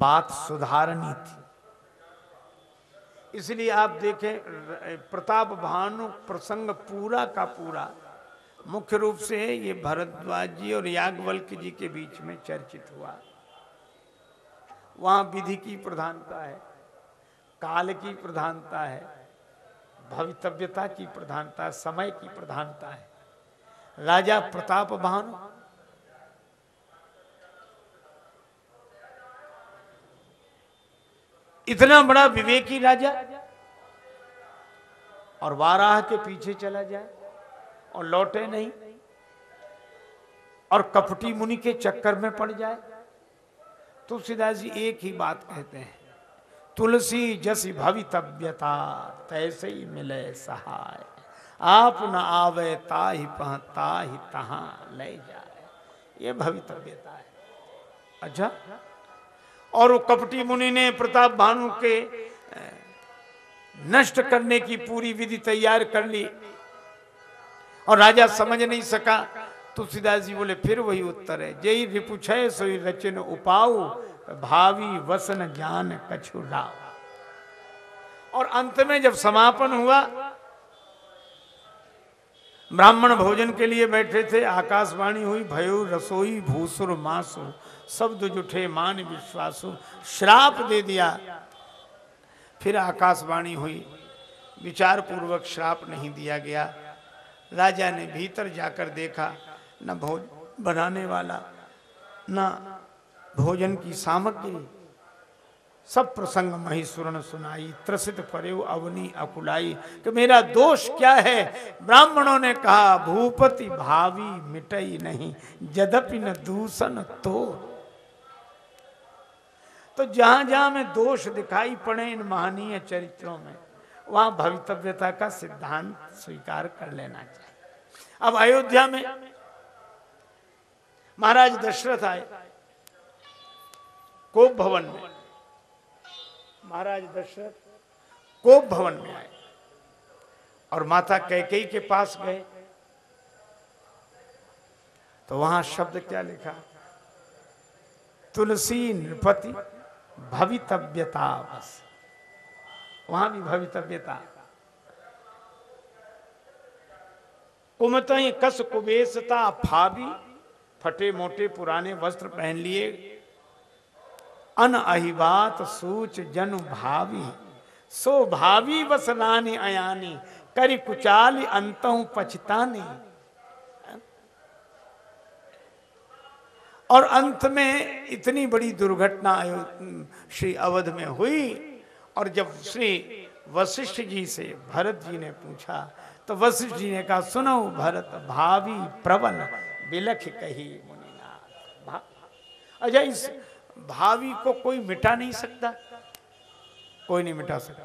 बात सुधारनी थी। इसलिए आप देखें, प्रताप भानु प्रसंग पूरा का पूरा मुख्य रूप से ये भरद्वाज जी और याज्ञवल्क जी के बीच में चर्चित हुआ। वहाँ विधि की प्रधानता है, काल की प्रधानता है, भवितव्यता की प्रधानता, समय की प्रधानता है। राजा प्रताप भानु, इतना बड़ा विवेकी राजा और वाराह के पीछे चला जाए। और लौटे नहीं। और कपटी मुनि के चक्कर में पड़ जाए। तुलसीदास जी एक ही बात कहते हैं, तुलसी जसी भवितव्यता, तैसे ही मिले सहाय। आप न आवे, ताहि पहता ही तहा ले जाए। ये भवितव्यता है। अच्छा? और वो कपटी मुनि ने प्रताप भानु के नष्ट करने की पूरी विधि तैयार कर ली। और राजा समझ नहीं सका। तुलसीदास जी बोले, फिर वही उत्तर है। जय रिपुछ सोई रचन उपाऊ, भावी वसन ज्ञान कछु राव। और अंत में जब समापन हुआ, ब्राह्मण भोजन के लिए बैठे थे, आकाशवाणी हुई, भयो रसोई भूसुर मासु, शब्द जुठे मान विश्वासु, श्राप दे दिया। फिर आकाशवाणी हुई विचार पूर्वक श्राप नहीं दिया गया। राजा ने भीतर जाकर देखा, न भोज बनाने वाला, न भोजन की सामग्री। सब प्रसंग महीसुर ने सुनाई, त्रसित परेव अवनी अकुलाई कि मेरा दोष क्या है? ब्राह्मणों ने कहा, भूपति भावी मिटई नहीं, यद्यपि न दूषण तो। तो जहाँ जहाँ में दोष दिखाई पड़े इन महनीय चरित्रों में वहाँ भवितव्यता का सिद्धांत स्वीकार कर लेना चाहिए। अब अयोध्या में महाराज दशरथ आए। कोप भवन में महाराज दशरथ कोप भवन में आए और माता कैकेयी के पास गए। तो वहाँ शब्द क्या लिखा? तुलसी नृपति भवितव्यता बस। वहाँ भी भवितव्यता कुमत कस कुबेसता फाबी फटे मोटे पुराने वस्त्र पहन लिए। अन अहिबात सूच जन भावी सो भावी बसलानी अयानी, करी कुचाली अंत पछतानी। और अंत में इतनी बड़ी दुर्घटना श्री अवध में हुई और जब श्री वशिष्ठ जी से भरत जी ने पूछा तो वशिष्ठ जी ने कहा, सुनो भरत, भावी प्रबल बिलख कही अच्छा इस भावी को कोई मिटा नहीं सकता। कोई नहीं मिटा सकता।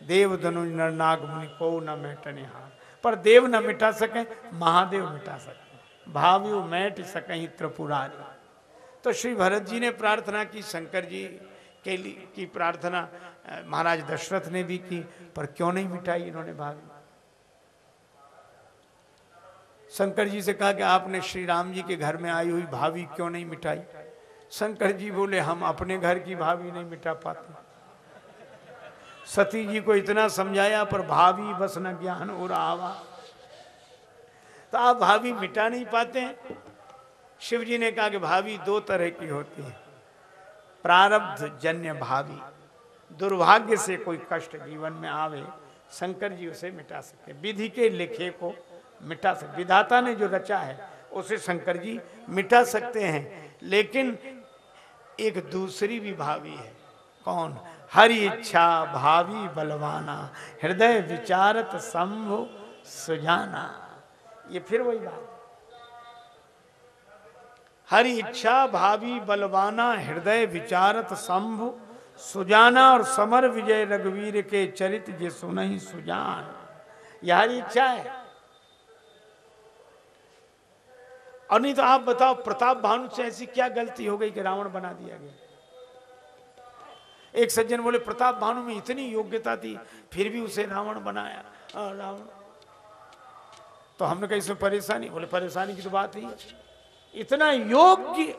देव धनुष नर नाग मुनि को न मेटने हार। पर देव न मिटा सके, महादेव मिटा सके। भावी मैट सके त्रिपुरारी। तो श्री भरत जी ने प्रार्थना की, शंकर जी के लिए की प्रार्थना महाराज दशरथ ने भी की, पर क्यों नहीं मिटाई इन्होंने भावी शंकर जी से कहा कि आपने श्री राम जी के घर में आई हुई भावी क्यों नहीं मिटाई? शंकर जी बोले, हम अपने घर की भाभी नहीं मिटा पाते। सती जी को इतना समझाया, पर भाभी बस न ज्ञान और आवा। तो आप भाभी मिटा नहीं पाते शिव जी ने कहा कि भाभी दो तरह की होती है। प्रारब्ध जन्य भावी। दुर्भाग्य से कोई कष्ट जीवन में आवे, शंकर जी उसे मिटा सकते विधि के लिखे को मिटा सकते विधाता ने जो रचा है, उसे शंकर जी मिटा सकते हैं। लेकिन एक दूसरी भी भावी है। कौन? हरि इच्छा भावी बलवाना, हृदय विचारत संभो सुजाना। ये फिर वही बात। हरि इच्छा भावी बलवाना, हृदय विचारत संभु, सुजाना और समर विजय रघुवीर के चरित जे सुनही सुजान। यह हरी इच्छा है। और नहीं तो आप बताओ, प्रताप भानु से ऐसी क्या गलती हो गई कि रावण बना दिया गया? एक सज्जन बोले, प्रताप भानु में इतनी योग्यता थी, फिर भी उसे रावण बनाया। रावण। तो हमने कहा, इसमें परेशानी? बोले, परेशानी की तो बात ही इतना योग्य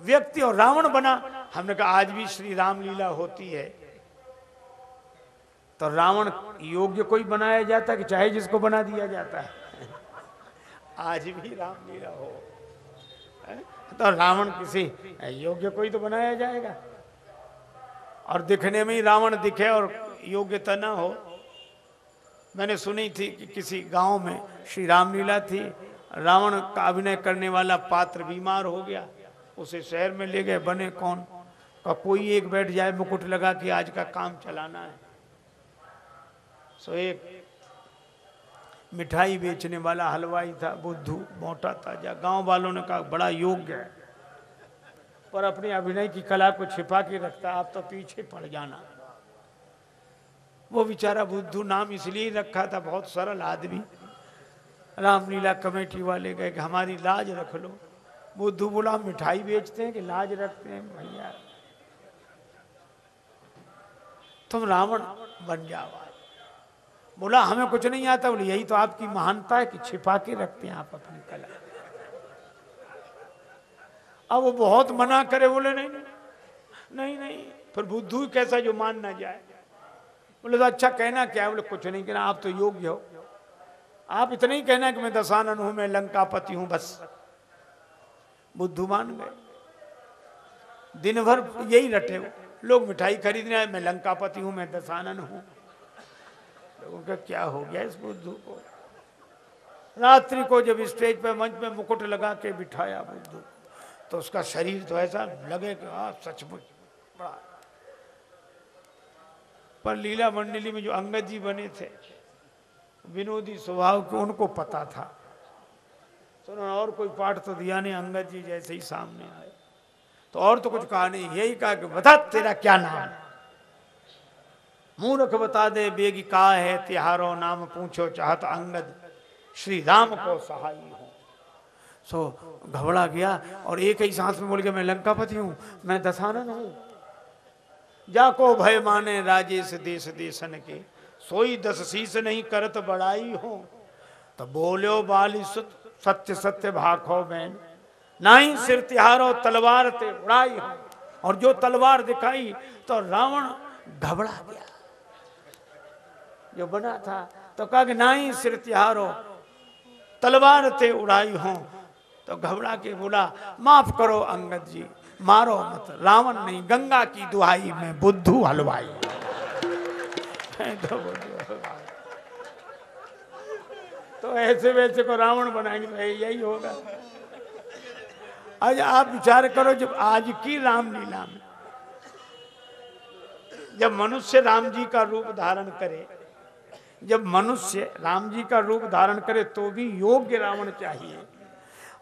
व्यक्ति और रावण बना। हमने कहा, आज भी श्री राम लीला होती है। तो रावण योग्य कोई बनाया जाता कि चाहे जिसको बना दिया जाता है? आज भी रामलीला हो। तो रावण किसी योग्य कोई तो बनाया जाएगा। और दिखने में ही रावण दिखे और योग्यता ना हो। मैंने सुनी थी कि किसी गाँव में श्री रामलीला थी। रावण का अभिनय करने वाला पात्र बीमार हो गया। उसे शहर में ले गए, बने कौन? का कोई एक बैठ जाए, मुकुट लगा कि आज का काम चलाना है। सो एक मिठाई बेचने वाला हलवाई था, बुद्धू, मोटा था ताज़ा। गाँव वालों ने कहा, बड़ा योग्य है। पर अपनी अभिनय की कला को छिपा के रखता, आप तो पीछे पड़ जाना। वो बेचारा बुद्धू नाम इसलिए रखा था, बहुत सरल आदमी। रामलीला कमेटी वाले गए कि हमारी लाज रख लो। बुद्धू बोला मिठाई बेचते हैं कि लाज रखते हैं, भैया। तुम रावण बन जाओ। बोला, हमें कुछ नहीं आता। बोले, यही तो आपकी महानता है कि छिपा के रखते हैं आप अपनी कला। अब वो बहुत मना करे, बोले नहीं नहीं नहीं। फिर बुद्धू कैसा जो मान ना जाए। बोले तो अच्छा कहना क्या? बोले, कुछ नहीं कहना, आप तो योग्य हो। आप इतना ही कहना कि मैं दशानन हूँ, मैं लंकापति हूँ, बस। बुद्धू मान गए। दिन भर यही रटे हो लोग मिठाई खरीदने आए, मैं लंकापति हूँ, मैं दशानन हूँ। लोगों का क्या हो गया इस बुद्धू को? रात्रि को जब स्टेज पे मंच में मुकुट लगा के बिठाया बुद्धू तो उसका शरीर तो ऐसा लगे कि हाँ सचमुच, बड़ा। पर लीला मंडली में जो अंगद जी बने थे विनोदी स्वभाव के उनको पता था। तो उन्होंने और कोई पाठ तो दिया नहीं, अंगद जी जैसे ही सामने आए। तो और तो कुछ कहा नहीं, यही कहा कि बता, तेरा क्या नाम? मूर्ख बता दे, बेगी का है, तिहारो नाम पूछो, चाहत अंगद श्री राम को सहाय हो। सो घबरा गया और एक ही सांस में बोल गया, मैं लंकापति हूँ, मैं दशानन हूँ। जाको भय माने राजेश देश देशन के। सोई दस शीस नहीं करत बड़ाई हो। तो बोलो बाली सुत, सत्य सत्य भाखो बैन नाही सिर तिहारो तलवार ते उड़ाई हो। और जो तलवार दिखाई तो रावण घबरा गया। जो बना था तो कहा कि नाही सिर तिहारो तलवार ते उड़ाई हो। तो घबरा के बोला, माफ़ करो अंगद जी, मारो मत। रावण नहीं, गंगा की दुहाई में बुद्धू हलवाई। तो, ऐसे वैसे को रावण बनाएँगे तो यही होगा। आज आप विचार करो जब आज की रामलीला में जब मनुष्य राम जी का रूप धारण करे जब मनुष्य राम जी का रूप धारण करे तो भी योग्य रावण चाहिए।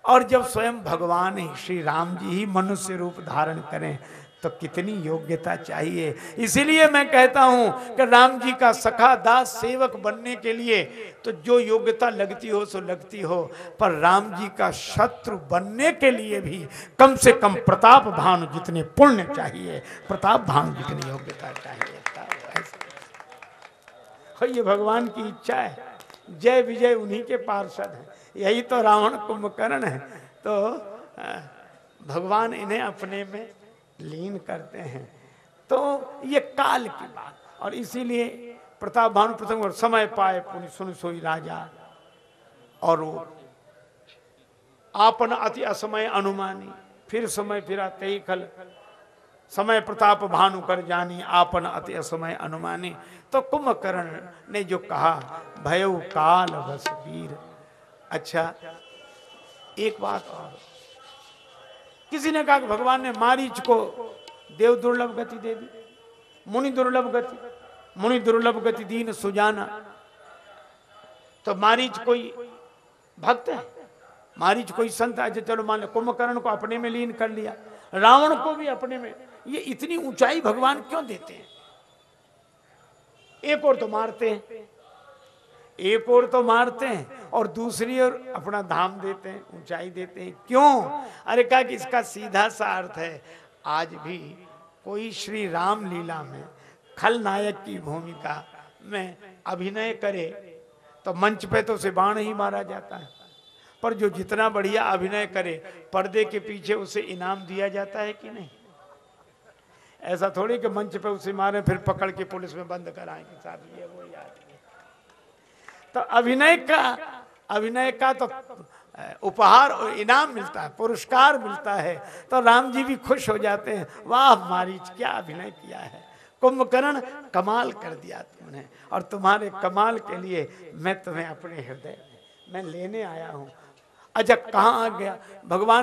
और जब स्वयं भगवान ही श्री राम जी ही मनुष्य रूप धारण करें तो कितनी योग्यता चाहिए। इसीलिए मैं कहता हूँ कि राम जी का सखा दास सेवक बनने के लिए तो जो योग्यता लगती हो, सो लगती हो। पर राम जी का शत्रु बनने के लिए भी कम से कम प्रताप भानु जितने पुण्य चाहिए, प्रताप भानु जितनी योग्यता चाहिए ये भगवान की इच्छा है। जय विजय उन्हीं के पार्षद है। यही तो रावण कुंभकर्ण है। तो भगवान इन्हें अपने में लीन करते हैं। तो ये काल की बात। और इसीलिए प्रताप भानु प्रसंग और समय पाए, पुण्य सुन सोई राजा। और वो आपन अति असमय अनुमानी, फिर समय फिरा तेई खल समय प्रताप भानु कर जानी, आपन अति असमय अनुमानी। तो कुंभकर्ण ने जो कहा भय काल बस वीर। अच्छा एक बात और। किसी ने कहा कि भगवान ने मारीच को देव दुर्लभ गति दे दी। मुनि दुर्लभ गति। मुनि दुर्लभ गति दीन सुजाना। तो मारीच कोई भक्त है? मारीच कोई संत है? चलो मान लो, कुंभकर्ण को अपने में लीन कर लिया। रावण को भी अपने में। ये इतनी ऊंचाई भगवान क्यों देते हैं? एक और तो मारते हैं। एक और तो मारते हैं और दूसरी ओर अपना धाम देते हैं, ऊंचाई देते हैं। क्यों? अरे कहा कि इसका सीधा सा अर्थ है, आज भी कोई श्री राम लीला में खलनायक की भूमिका में अभिनय करे तो मंच पे तो उसे बाण ही मारा जाता है। पर जो जितना बढ़िया अभिनय करे, पर्दे के पीछे उसे इनाम दिया जाता है कि नहीं? ऐसा थोड़ी कि मंच पे उसे मारे, फिर पकड़ के पुलिस में बंद कराएँगे साहब, ये वो तो अभिनय का अभिनय का तो उपहार और इनाम मिलता है, पुरस्कार मिलता है। तो राम जी भी खुश हो जाते हैं, वाह मारीच क्या अभिनय किया है। कुंभकर्ण कमाल कर दिया तुमने और तुम्हारे कमाल के लिए मैं तुम्हें अपने हृदय में, मैं लेने आया हूँ। अच्छा कहाँ आ गया? भगवान